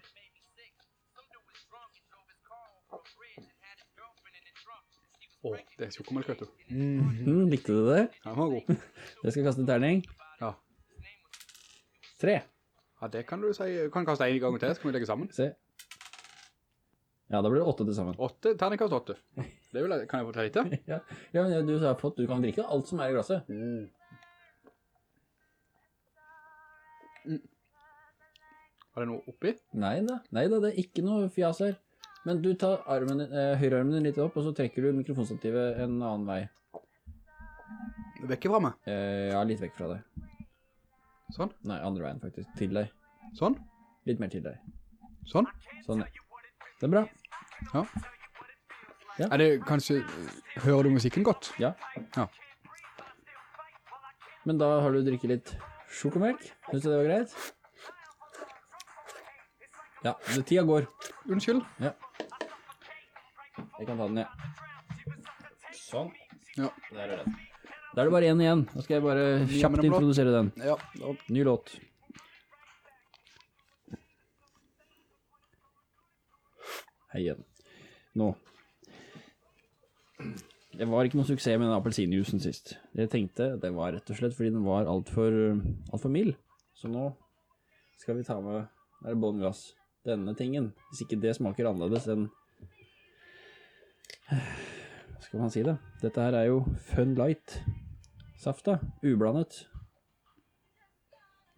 Å, det er sjokomelk, vet du. Mm, likte du det? Ja, den var god. Jeg skal kaste terning. Ja. Tre. Ja, det kan du si. Du kan kaste en gang til, så kan vi legge sammen. Se. Ja, da blir det åtte til sammen. Åtte, terningkast åtte. Det vil jeg, kan jeg fortelle litt? Ja, ja men du har fått, du kan drikke alt som er i glasset. Var det noe oppi? Nei da, nei da, det er ikke noe fjas her. Men du tar armen, eh, høyrearmen din litt opp, og så trekker du mikrofonstativet en annen vei. Vekk fra meg. Eh, ja, litt vekk fra deg. Sånn. Nei, andre veien faktisk. Til deg. Sånn. Litt mer til deg. Sånn. Sånn, ja. Det er bra. Ja. Ja. Er det kanskje... Hører du musikken godt? Ja. Ja. Men da har du drikket litt sjokomelk. Synes du det var greit? Ja, det, tida går. Unnskyld. Ja. Jeg kan ta den, ja. Sånn. Ja. Der er den. Da er det bare en igjen. Da skal jeg bare kjapt introdusere den. Ja. Ny låt. Hei igjen. Nå. Det var ikke noe suksess med den appelsinjuicen sist. Det jeg tenkte, det var rett og slett fordi den var alt for, alt for mild. Så nå skal vi ta med, det er bånn gass, denne tingen. Hvis ikke det smaker annerledes enn, hva skal man si det? Dette her er jo Fun Light safta, ublandet.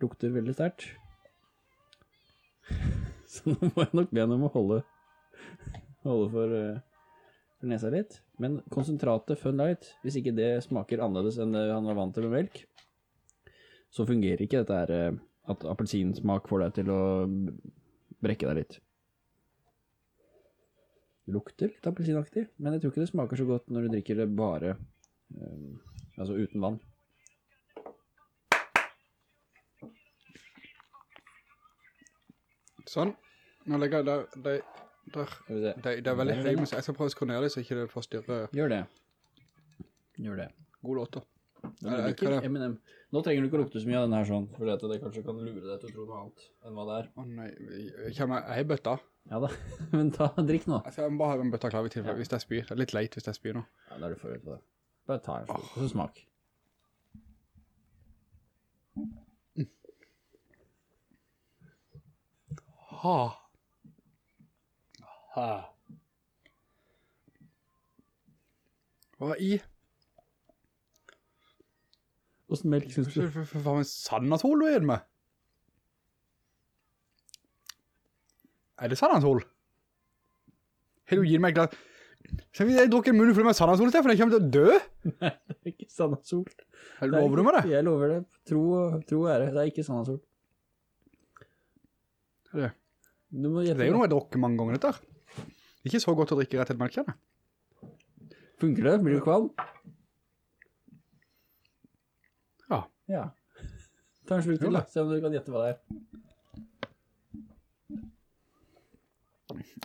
Lukter veldig sterkt. Så nå må jeg nok be henne om å holde, holde for, eh, for nesa litt. Men konsentratet Fun Light, hvis ikke det smaker annerledes enn det han var vant til med melk, så fungerer ikke dette her eh, at appelsinsmak får deg til å brekke deg litt. Det lukter litt appelsinaktig, men jeg tror ikke det smaker så godt når du drikker det bare, um, altså uten vann. Sånn. Nå legger jeg der, der, der. Skal. Det, det er veldig høy musikk. Jeg skal prøve å skru ned det, så ikke det forstyrrer Gjør det. Gjør det. God låter. Er- er- liker er? M&M. Nå trenger du ikke lukte så mye av den her sånn, for det, det kanskje kan lure deg til å tro noe annet enn hva det er. Å nei, jeg kommer, jeg har bøtta. Ja da, men ta, drikk nå. Jeg skal bare ha en bøtta klar ved tilfelle, Ja. hvis jeg spyr. Det er litt leit hvis jeg spyr nå. Ja, da er du forberedt på det. Bare ta en slurk, og så smak. Ha. Ha. Hva i? Hvordan melk synes du? Faen en sandasol du er med? Er det sandasol? Har du gitt meg klart? Se hvis jeg drukker en munn full med sandasol, for jeg kommer til å dø? Nei, det er ikke sandasol. Jeg lover du meg det? Jeg lover det. Tro, tro ære. Det er ikke sandasol. Det gjette. er jo noe jeg drukker mange ganger dette. Ikke så godt å drikke rett til melkene. Funker det? Blir du kvalm? Ja. Ta en slurk til da, se om du kan gjette hva det er.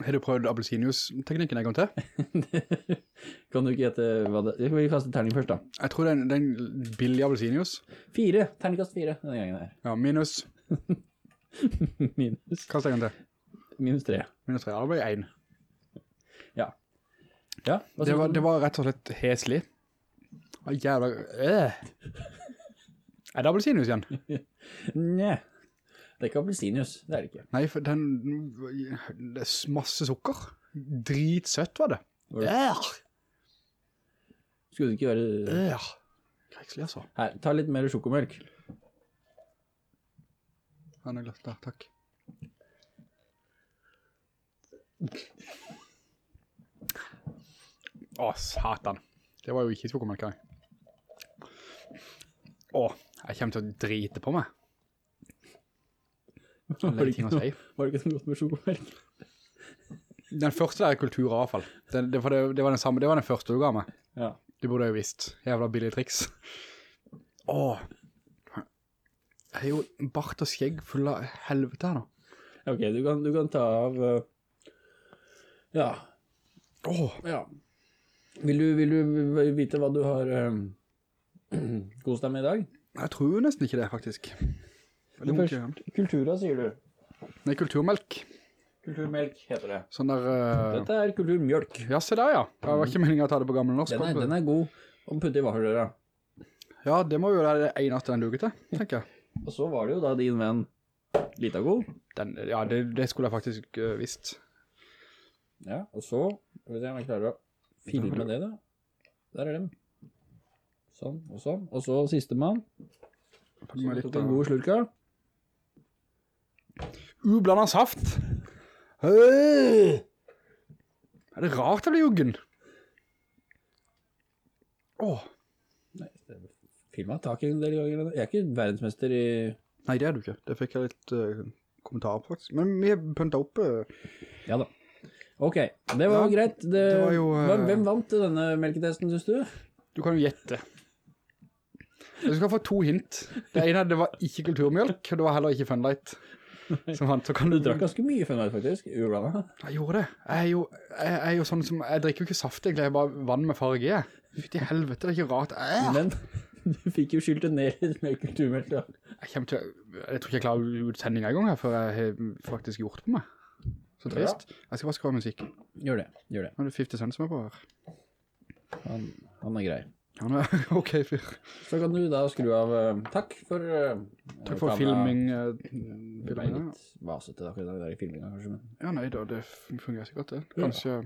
Har du prøvd appelsinjuice-teknikken en gang til? kan du ikke gjette hva det er? Vi kaste terning først da? Jeg tror det er en, billig appelsinjuice. Fire. Terningkast fire denne gangen her. Ja, minus. Minus. Kast en gang til. Minus tre. Minus tre. Ja, det ble en. Ja. Ja, Det var, det var rett og slett heslig. Hva jævla... Øh. Er det appelsinjuice igjen? Nei, Det er ikke appelsinjuice, det er det ikke. Nei, for den... Det er masse sukker. Dritsøtt var det. Var det-. Skulle det ikke være... Øh. Krekselig, altså. Her, ta litt mer sjokomelk. Han er glatt der, takk. Å, satan. Det var jo ikke sjokomelk her. Å, jeg kommer til å drite på meg. Var det, ikke si. var det ikke så godt med sjokomelk? Den første der er kulturavfall. Det, det, for det, var den samme, det var den første du ga meg. Ja. Du burde jo visst. Jævla billig triks. Åh. Jeg har jo bart og skjegg full av helvete her nå. Ok, du kan, du kan ta av... uh, ja, Åh. ja. Vil du, vil du vite hva du har... um, Kos deg med i dag. Jeg tror nesten ikke det, faktisk. Veldig Først, kultura, sier du. Nei, kulturmelk. Kulturmelk heter det. Sånn der... Uh... Dette er kulturmjølk. Ja, se der, ja. Det var ikke meningen å ta det på gammel norsk. Den er, den er god om putte i vaffelrøra. Ja, det må jo være det eneste den duger til, tenker jeg. Og så var det jo da din venn Litago. Den, ja, det, det skulle jeg faktisk uh, visst. Ja, og så, skal vi se om jeg klarer å filme det da. Der er den. Sånn, og sånn. Og så siste mann. Få litt Tok en god slurk av. Ublandet saft. Er det rart det blir juggen? Åh, Nei, det filmet tak i en del ganger. Jeg er ikke verdensmester i... nei det er du ikke. Det fikk jeg litt uh, kommentar på faktisk. Men vi pøntet opp... Uh, Ja da. Ok, det var Ja, jo greit. Det, det var jo, uh... hvem, hvem vant denne melketesten, synes du? du kan jo gjette. Du skal få to hint. Det ene det var ikke kulturmjølk, og det var heller ikke Funlight. Som vant, så kan Du drakk ganske mye Funlight faktisk, ublanda. Jeg gjorde det. Jeg er jo, jeg, er jo sånn som... Jeg drikker jo ikke saft jeg gleder bare vann med farge. Fytti helvete, det er ikke rart. Æ! Men du fikk jo skylt det ned med kulturmjølk. da. Jeg til, jeg tror ikke jeg klarer utsending en gang her, før jeg har faktisk gjort på meg. Så trist. Jeg skal bare skru av musikk. Gjør det, gjør det. Nå er det 50 Cent som er på her. Han, han er grei. Han er ok fyr. Så kan du da skru av eh, takk for uh, Takk for filming. Det er ja. litt vasete akkurat den der filminga kanskje, men Ja, nei da, det fungerer sikkert det. Kanskje...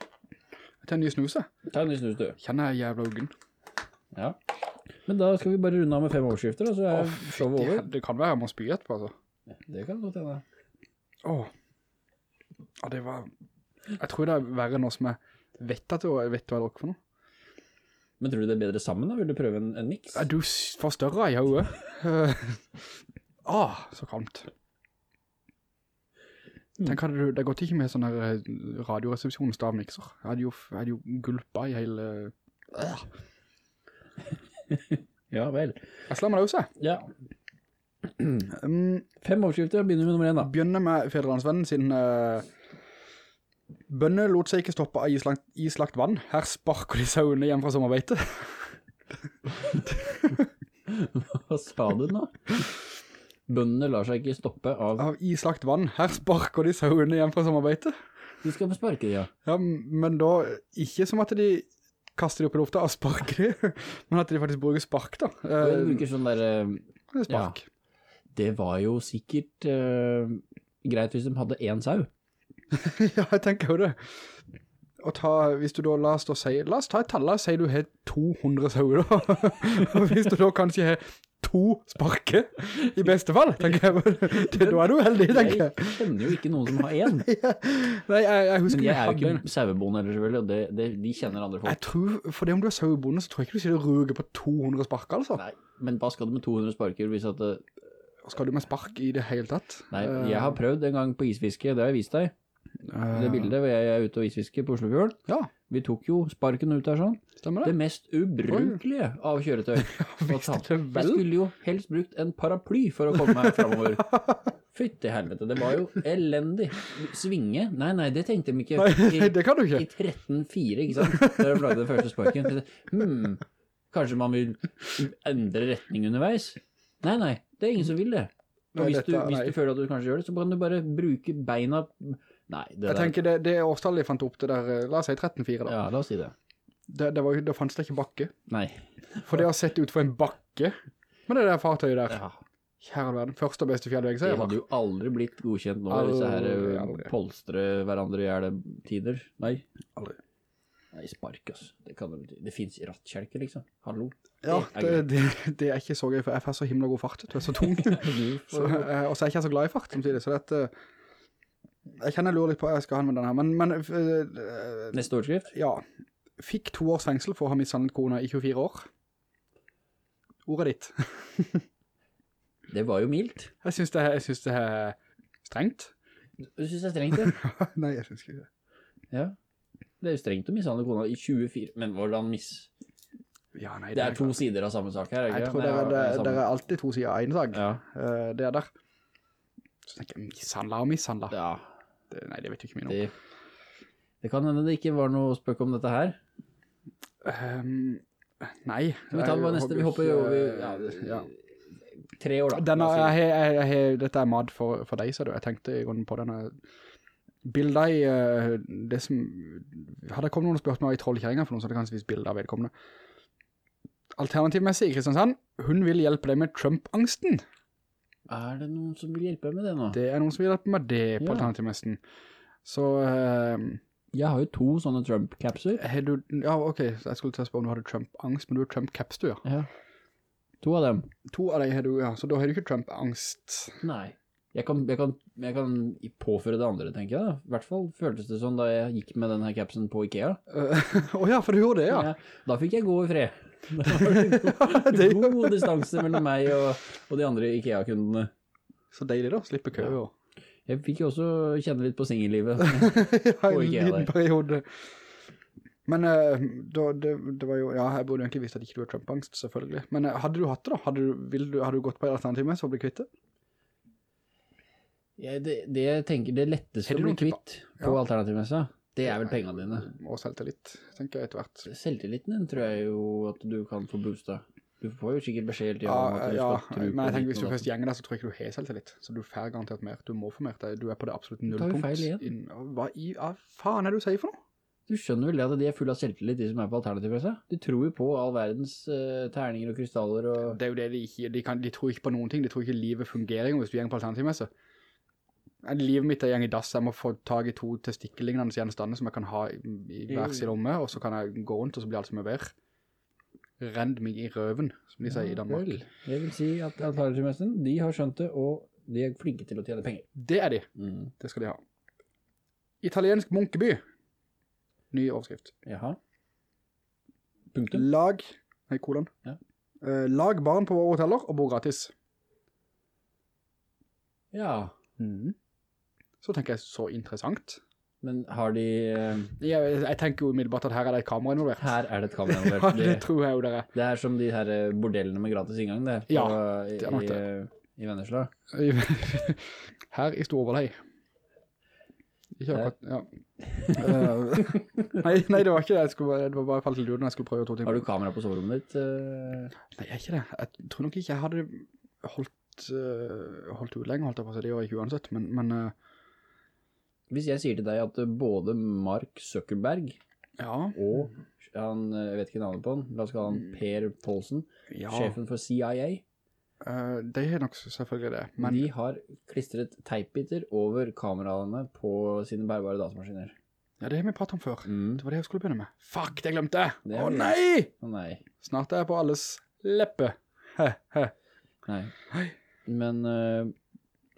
Jeg tar en ny snuse. ta en ny snus du. Kjenner jeg jævla uggen. Ja. Men da skal vi bare runde av med fem overskrifter, da, så er showet Det, over. det kan være jeg må spy etterpå, altså. Det kan godt hende. Åh. Ja, det var... Jeg tror det er verre nå som jeg vet at jeg vet hva jeg drukker for noe. Men tror du det er bedre sammen da? Vil du prøve en, en mix? Er du forstørret i hodet? Åh, ah, så kalmt. Tenk hadde du, det godt ikke med sånne eh, radioresepsjon stavmikser. Jeg hadde jo, hadde jo gulpa i hele... Øh. Ja, vel. Jeg slår meg også. Ja. Um, Fem overskrifter, begynner med nummer en da. begynner med Federlandsvennen sin... Uh, Bønne lot seg ikke stoppe av islagt, islagt vann. Her sparker de sauene hjem fra sommerbeite. Hva sa du nå? Bøndene lar seg ikke stoppe av... Av islagt vann. Her sparker de sauene hjem fra sommerbeite. De skal få sparke, ja. Ja, men da, ikke som at de kaster de opp i lufta og sparker de, men at de faktisk bruker spark da. De Eh, bruker sånn der... Spark. det er. Det var jo sikkert uh, greit hvis de hadde en sau. Ja. jeg tenker jo det. Og ta, hvis du da, la oss da si, la oss ta et tall, la oss si du har 200 sauer da. og hvis du da kanskje har to sparke, i beste fall, tenker jeg, det, da er du heldig, tenker jeg. Jeg kjenner jo ikke noen som har en. Nei, jeg, jeg husker Men jeg er jo ikke sauebonde heller selvfølgelig, og det, det, de kjenner andre Jeg folk. tror, for det om du er sauebonde, så tror jeg ikke du sier det ruger på 200 sparker, altså. Nei, men hva skal du med 200 sparker hvis at... Hva Skal du med spark i det hele tatt? Nei, jeg har prøvd en gang på isfiske, det har jeg vist deg. Eh, Det bildet hvor jeg er ute og isfisker på Oslofjorden. Ja, Vi tok jo sparken ut der sånn. stemmer Det det. mest ubrukelige av kjøretøy. visste det Jeg skulle jo helst brukt en paraply for å komme meg fremover. Fytti helvete, det var jo elendig. Svinge? Nei, nei, det tenkte de ikke. Nei, I, det kan du ikke. i 13.4, ikke sant? Da de lagde den første sparken. Hmm, kanskje man vil endre retning underveis? Nei, nei, det er ingen som vil det. Og Nei, hvis, du, hvis du føler at du kanskje gjør det, så kan du bare bruke beina... Nei, det Jeg tenker det, det årstallet jeg fant opp det der, eh, la oss si 13-4 da. Ja, la oss si det. Det, det var da fanns det ikke bakke. Nei. For det har sett ut for en bakke, med det der fartøyet der. Ja. Kjære verden, første og beste fjellvegg, Det sier jeg hadde jo aldri blitt godkjent nå, Aldri, disse her ø, aldri. polstre hverandre gjerne tider. Nei. Aldri. Nei, spark, altså. Det kan det. Det finnes rattkjelke, liksom. Hallo. Ja, det det, er det, det er ikke så gøy, for jeg får så himla god fart, du er så tung. Eh, og så er jeg ikke så glad i fart samtidig, så dette... Jeg kjenner jeg lurer litt på hva jeg skal ha med denne her, men, men eh, Neste storskrift? ja, fikk to års fengsel for å ha mishandlet kona i 24 år. Ordet ditt. Det var jo mildt. Jeg synes det, jeg synes det er strengt. Du synes det er strengt, det? Nei, jeg synes ikke det. Ja. Det er jo strengt å mishandle kona i 24, men hvordan miss... Ja, nei, Det er to sider av samme sak her, ikke? Jeg tror det er, det, det er alltid to sider av en sak. Ja. Uh, det er der. Så tenker jeg, mishandla og mishandla. Ja, Det, nei, det vet du ikke mye om. det... Det kan hende det ikke var noe spøk om dette her. Um, Nei. Vi tar bare neste, vi hopper jo over ja, Ja. tre år da. Denne, jeg, jeg, jeg, jeg, dette er mad for, for deg, sa du. Jeg tenkte i grunnen på denne bildet i eh, det som hadde kommet noen spørsmål i trollkjæringa for noen, så hadde jeg kanskje vist bilder av vedkommende. Alternativmessig i Kristiansand, hun vil hjelpe deg med Trump-angsten. Er det noen som vil hjelpe med det nå? Det er noen som vil hjelpe med det på Ja. alternativmessen. Så, Uh, Jeg har jo to sånne Trump-capser. ja ok, jeg skulle til å spørre om du hadde Trump-angst, men du har Trump-caps du, ja. Ja. To av dem. To av dem har du, ja, så da har du ikke Trump-angst. Nei. Jeg kan, jeg, kan, jeg kan påføre det andre, tenker jeg da. I hvert fall føltes det sånn da jeg gikk med denne capsen på Ikea. Åh ja, for du gjorde det, ja. Ja, Da fikk jeg gå i fred. Da var en det- god, god distanse mellom meg og, og de andre Ikea-kundene. Så deilig da, slippe kø og... Jeg fikk jo også kjenne litt på singellivet. ja, en liten periode. Men eh, da, det, det var jo, ja, jeg burde egentlig visst at ikke du har Trump-angst, selvfølgelig. Men eh, hadde du hatt det da? Hadde du, du, hadde du gått på et alternativ med så å bli kvitt det? Ja, det, det jeg tenker, det letteste å bli kvitt på Ja. alternativmessa, det er vel pengene dine. Og selvtillit, tenker jeg etter hvert. Selvtilliten din tror jeg jo at du kan få boosta. Du får jo sikkert beskjed hele tiden om at du ja, skal tro men jeg tenker hvis du først gjenger der, så tror jeg ikke du har selvtillit. Så du får garantert mer. Du må få mer. Du er på det absolutt tar jo nullpunkt. feil igjen. Hva i hva faen er det du sier for noe? Du skjønner vel det at de er fulle av selvtillit, de som er på alternativmessa? De tror jo på all verdens uh, terninger og krystaller og... Det er jo det de ikke, de, kan, de tror ikke på noen ting. De tror ikke livet fungerer hvis du gjenger på alternativmesse. Livet mitt er gjeng i dass. Jeg må få tag i to testikkelignende gjenstander som jeg kan ha i, i hver sin lomme, og så kan jeg gå rundt, og så blir alt som er vær. Rend meg i røven, som de sier i Danmark. Vel, jeg vil si at alternativmessen, de har skjønt det, og de er flinke til å tjene penger. Det er de. Mm. Det skal de ha. Italiensk munkeby. Ny overskrift. Jaha. Punktum. Lag, nei, kolon. Ja. Uh, lag barn på våre hoteller og bo gratis. Ja, Så tenker jeg, så interessant. men har de... Uh, Jeg, jeg tenker jo umiddelbart at her er det et kamera involvert. Her er det et kamera Ja, involvert. det Det, tror jeg jo dere. det er som de her eh, bordellene med gratis inngang, det. Ja, i, det er nok det. I, I Vennesla. Her i Storvollhei. Ikke akkurat, ja. Eh, nei, nei, det var ikke det. Skulle, det var bare falt til luden. Jeg skulle prøve to ting. Har du kamera på soverommet ditt? eh? Nei, jeg er ikke det. Jeg tror nok ikke jeg hadde holdt, holdt ut lenge, holdt jeg på å si. Det jeg ikke uansett, men, men eh, Hvis jeg sier til deg at eh, både Mark Zuckerberg ja. og han, eh, jeg vet ikke navnet på han, la oss kalle han Per Paulsen, ja. sjefen for CIA, Uh, de har nok selvfølgelig det, men de har klistret teipbiter over kameraene på sine bærbare datamaskiner. ja, det har vi pratet om før. Mm. Det var det jeg skulle begynne med. Fuck, det glemte jeg! Å nei! Å nei, Snart er jeg på alles leppe. He, he. nei. Men, uh,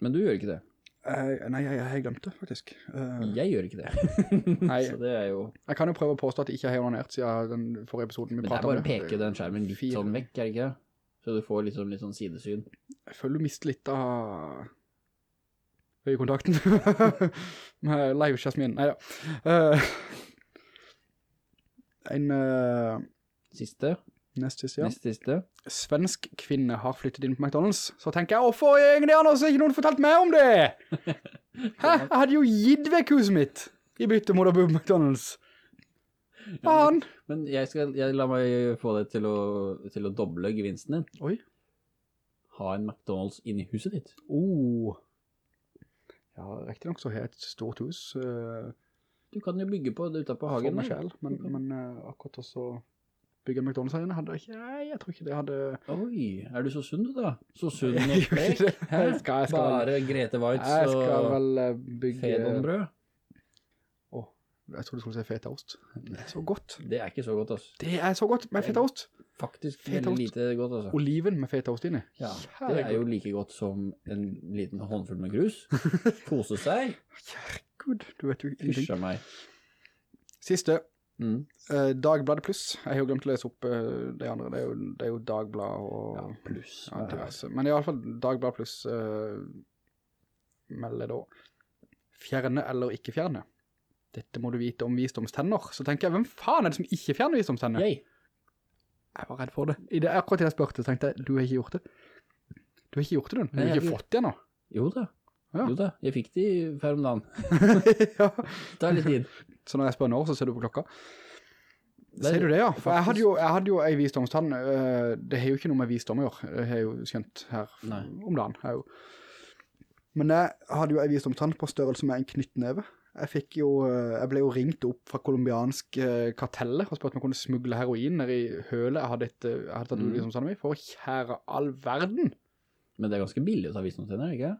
men du gjør ikke det. Eh, nei, jeg, jeg har glemt faktisk. Uh, Jeg gjør ikke det. Nei. Så det er jo... Jeg kan jo prøve å påstå at jeg ikke har onanert siden den forrige episoden vi pratet om. Men det er bare å peke den skjermen litt Fire. sånn vekk, er det ikke? Så du får liksom litt sånn sidesyn. Jeg føler du mister litt av øyekontakten med live-jasmin. Neida. Uh, en uh, Siste, nest siste, ja. nest siste. Svensk kvinne har flyttet inn på McDonalds. Så tenker jeg, hvorfor egentlig Anders ikke noen fortalt meg om det? Hæ? Jeg hadde jo gitt vekk huset mitt i bytte mot å bo på McDonalds. Faen. Men jeg skal, jeg la meg få det til å, til å doble gevinsten din. Oi. Ha en McDonalds inne i huset ditt. Oh. Ja, riktig nok så har jeg et stort hus. Uh, Du kan jo bygge på det utenpå for hagen. meg selv, men, men eh, akkurat også bygge McDonalds her inne hadde jeg ikke, nei, jeg tror ikke det hadde... Oi, er du så sunn du da? Så sunn og sprek? ikke? Jeg skal- jeg skal Bare Grete Weitz og eh, bygge... fedonbrød? Åh, jeg tror du skulle si fetaost. Det er så godt. Det er ikke så godt, altså. Det er så godt med fetaost. Faktisk Fetaost. lite godt, altså. Oliven med fetaost inni. Ja, det er jo like godt som en liten håndfull med grus. Kose seg. Herregud, du vet jo ingenting. Fysj av meg. Siste, Mm. eh, Dagbladet Pluss. Jeg har jo glemt å lese opp eh, de andre. Det er jo, det er jo Dagblad og Ja, pluss. ja, diverse. Men i alle fall Dagbladet Pluss eh, melder da fjerne eller ikke fjerne. Dette må du vite om visdomstenner. Så tenker jeg, hvem faen er det som ikke fjerner visdomstenner? Jeg. Jeg var redd for det. I det akkurat til jeg spurte, tenkte jeg, du har ikke gjort det. Du har ikke gjort det, du. Du har ikke fått det ennå. Jo da. Ja. Jo da, jeg fikk de før om dagen. ja. Det tar litt tid. Så når jeg spør når, så ser du på klokka. Ser du det, ja? For jeg hadde jo, jeg hadde jo en visdomstann, øh, det har jo ikke noe med visdom å gjøre, det har jeg jo skjønt her Nei. om dagen. Jeg. Men jeg hadde jo en visdomstann på størrelse med en knyttneve. Jeg jo, øh, jeg ble jo ringt opp fra kolumbiansk kartelle og spurt om jeg kunne smugle heroin nede i hølet jeg hadde, et, jeg hadde tatt ut Mm. visdomstannen min, for kjære all verden. Men det er ganske billig å ta visdomstenner, ikke?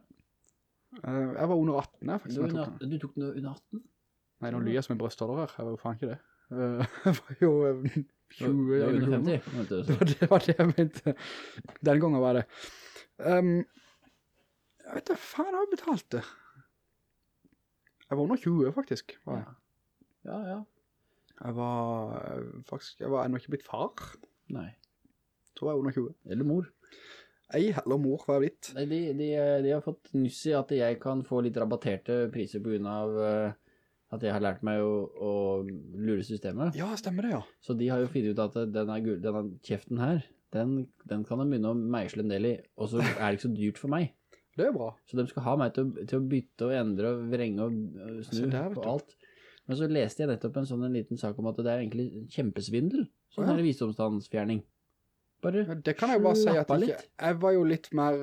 Eh, jeg var under 18 jeg, faktisk. Du, under, tok den. du tok den under 18? Nei, nå lyder jeg som en brøstholder her. Jeg var jo faen ikke det. Eh, Jeg var jo øh, 20 Du var år under 50? Det var det, det var det jeg mente. Den gangen var det. Um, jeg vet da faen har jeg betalt det. Jeg var under 20 faktisk. Var jeg. Ja, ja. jeg var eh, faktisk, jeg var ennå ikke blitt far. Nei. Så var jeg under 20. Eller mor. Ei heller mor jeg blitt. Nei, de, de, de har fått nyss i at jeg kan få litt rabatterte priser på grunn av eh, at jeg har lært meg å, å lure systemet. Ja, stemmer det, ja. Så de har jo finnet ut at denne, denne kjeften her, den, den kan de begynne å meisle en del i, og så er det ikke så dyrt for meg. Det er bra. Så de skal ha meg til å, til å bytte og endre og vrenge og snu der, på alt. Men så leste jeg nettopp en sånn en liten sak om at det er egentlig kjempesvindel, sånn Ja. her visdomstandsfjerning. Bare Ja, Det kan jeg bare si at jeg, ikke, jeg var jo litt mer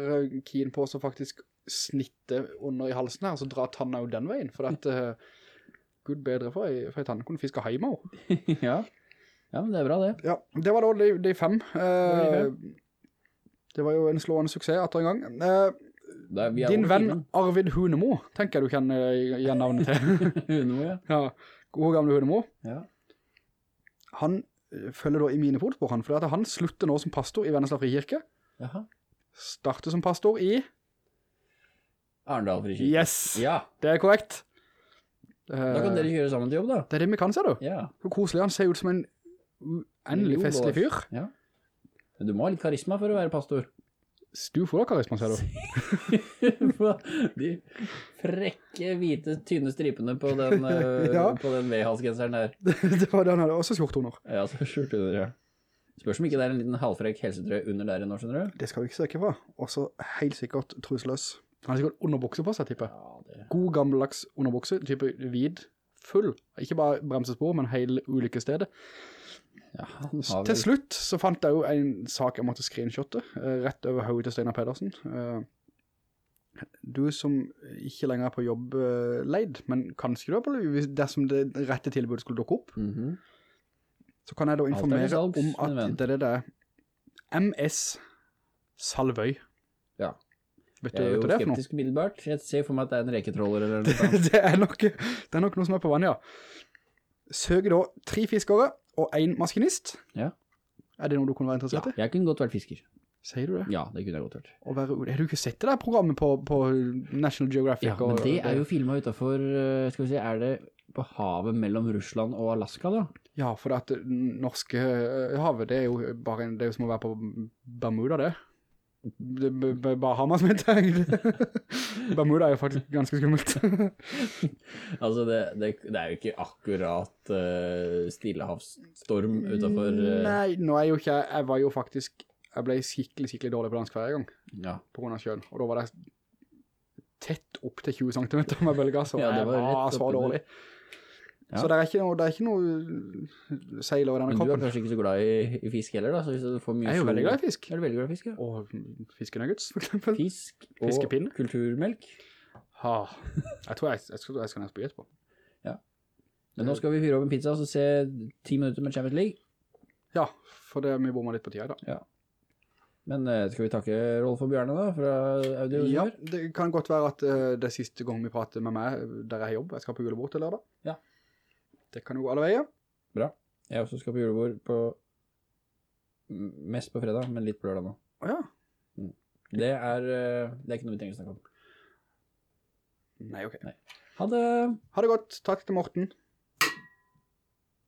keen på å så faktisk snitte under i halsen her, så dra tanna jo den veien, for at uh, Gud bedre for ei, for ei tann kunne fiske hjemme også. ja. ja, men det er bra det. Ja, det var da de, de fem. Uh, de det var jo en slående suksess etter en gang. Uh, er, din venn. Arvid Hunemo, tenker jeg du kjenner igjen navnet til. Hunemo, ja. ja, God gamle Hunemo. ja. Han følger da i mine fotspor han, for at han slutter nå som pastor i Vennesla Frikirke. Jaha. Starter som pastor i... Arndal frikirke. Yes, Ja, det er korrekt. da kan Eh, dere gjøre sammen til jobb da. Det er det vi kan, ser du. Ja. Hvor koselig han ser ut som en uendelig festlig fyr. Ja. Men du må ha litt karisma for å være pastor. Du får karisma, ser du. De frekke, hvite, tynne stripene på den, øh, Ja. på den V-halsgenseren der. det var det han hadde, også skjort under. Ja, så skjort under, ja. Spørs om ikke det er en liten halvfrekk helsetrøy under der nå, skjønner du? Det skal vi ikke søke fra. Også helt sikkert trusløs. Han har sikkert underbukse på seg, type. Ja, det... God gammeldags underbukse, type vid, full. Ikke bare bremsespor, men hele ulykkestedet. Ja, han Til slutt så fant jeg jo en sak jeg måtte screenshotte, eh, rett over hodet til Steinar Pedersen. Eh, Du som ikke lenger er på jobb leid, men kanskje du er på hvis- dersom det rette tilbudet skulle dukke opp, Mhm. så kan jeg da er informere salgs, om at det er det der MS Salvøy. Ja. Vet Jeg du, er vet jo skeptisk umiddelbart. Jeg ser for meg at det er en reketroller eller noe sånt. det, er nok, det er nok noe som er på vann, ja. Søker da tre fiskere og en maskinist. Ja. Er det noe du kunne være interessert i? Ja, jeg kunne godt vært fisker. Sier du det? Ja, det kunne jeg godt vært. Og være, har du ikke sett det der programmet på, på National Geographic? Ja, men og- det er jo filmet utenfor, øh, skal vi si, er det på havet mellom Russland og Alaska da? Ja, for det norske eh, havet, det er jo bare en, det er jo som å være på Bermuda, det. Det Bahamas, mente jeg. Bermuda er jo faktisk ganske skummelt. Altså, det, det, det er jo ikke akkurat uh, stillehavsstorm utenfor... Uh... Nei, nå er jo ikke, jeg- jeg var jo faktisk, jeg ble skikkelig, skikkelig dårlig på dansk hver gang, ja. på grunn av sjøen, og da var det tett opp til 20 cm med bølger, så Ja, det jeg var var, så dårlig. Ja. Så det er ikke noe, det er ikke noe seiler over denne Men du er kanskje ikke så glad i, i fisk heller da, så hvis du får mye Jeg er jo veldig glad i fisk. Er du veldig glad i fisk, ja? Og fiskenuggets, for eksempel. Fisk og Fiskepinne. kulturmelk. Ha. Jeg tror jeg, jeg skal, jeg skal nesten bli etterpå. Ja. Men nå skal vi fyre opp en pizza så se ti minutter med Champions League. Ja, for det, vi bommer litt på tida da. Ja. Men eh, skal vi takke Rolf og Bjørne da, fra Audio Ja, det kan godt være at uh, det er siste gang vi prater med meg der jeg har jobb. Jeg skal på julebord til lørdag. Ja. Det kan jo gå alle veier. Bra. Jeg også skal på julebord på mest på fredag, men litt på lørdag nå. Å ja. Det er, eh, det er ikke noe vi trenger å snakke om. Nei, ok. Ha det! Ha det godt. Takk til Morten.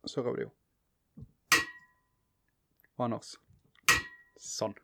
Så røver det jo. Og Anders. Sånn.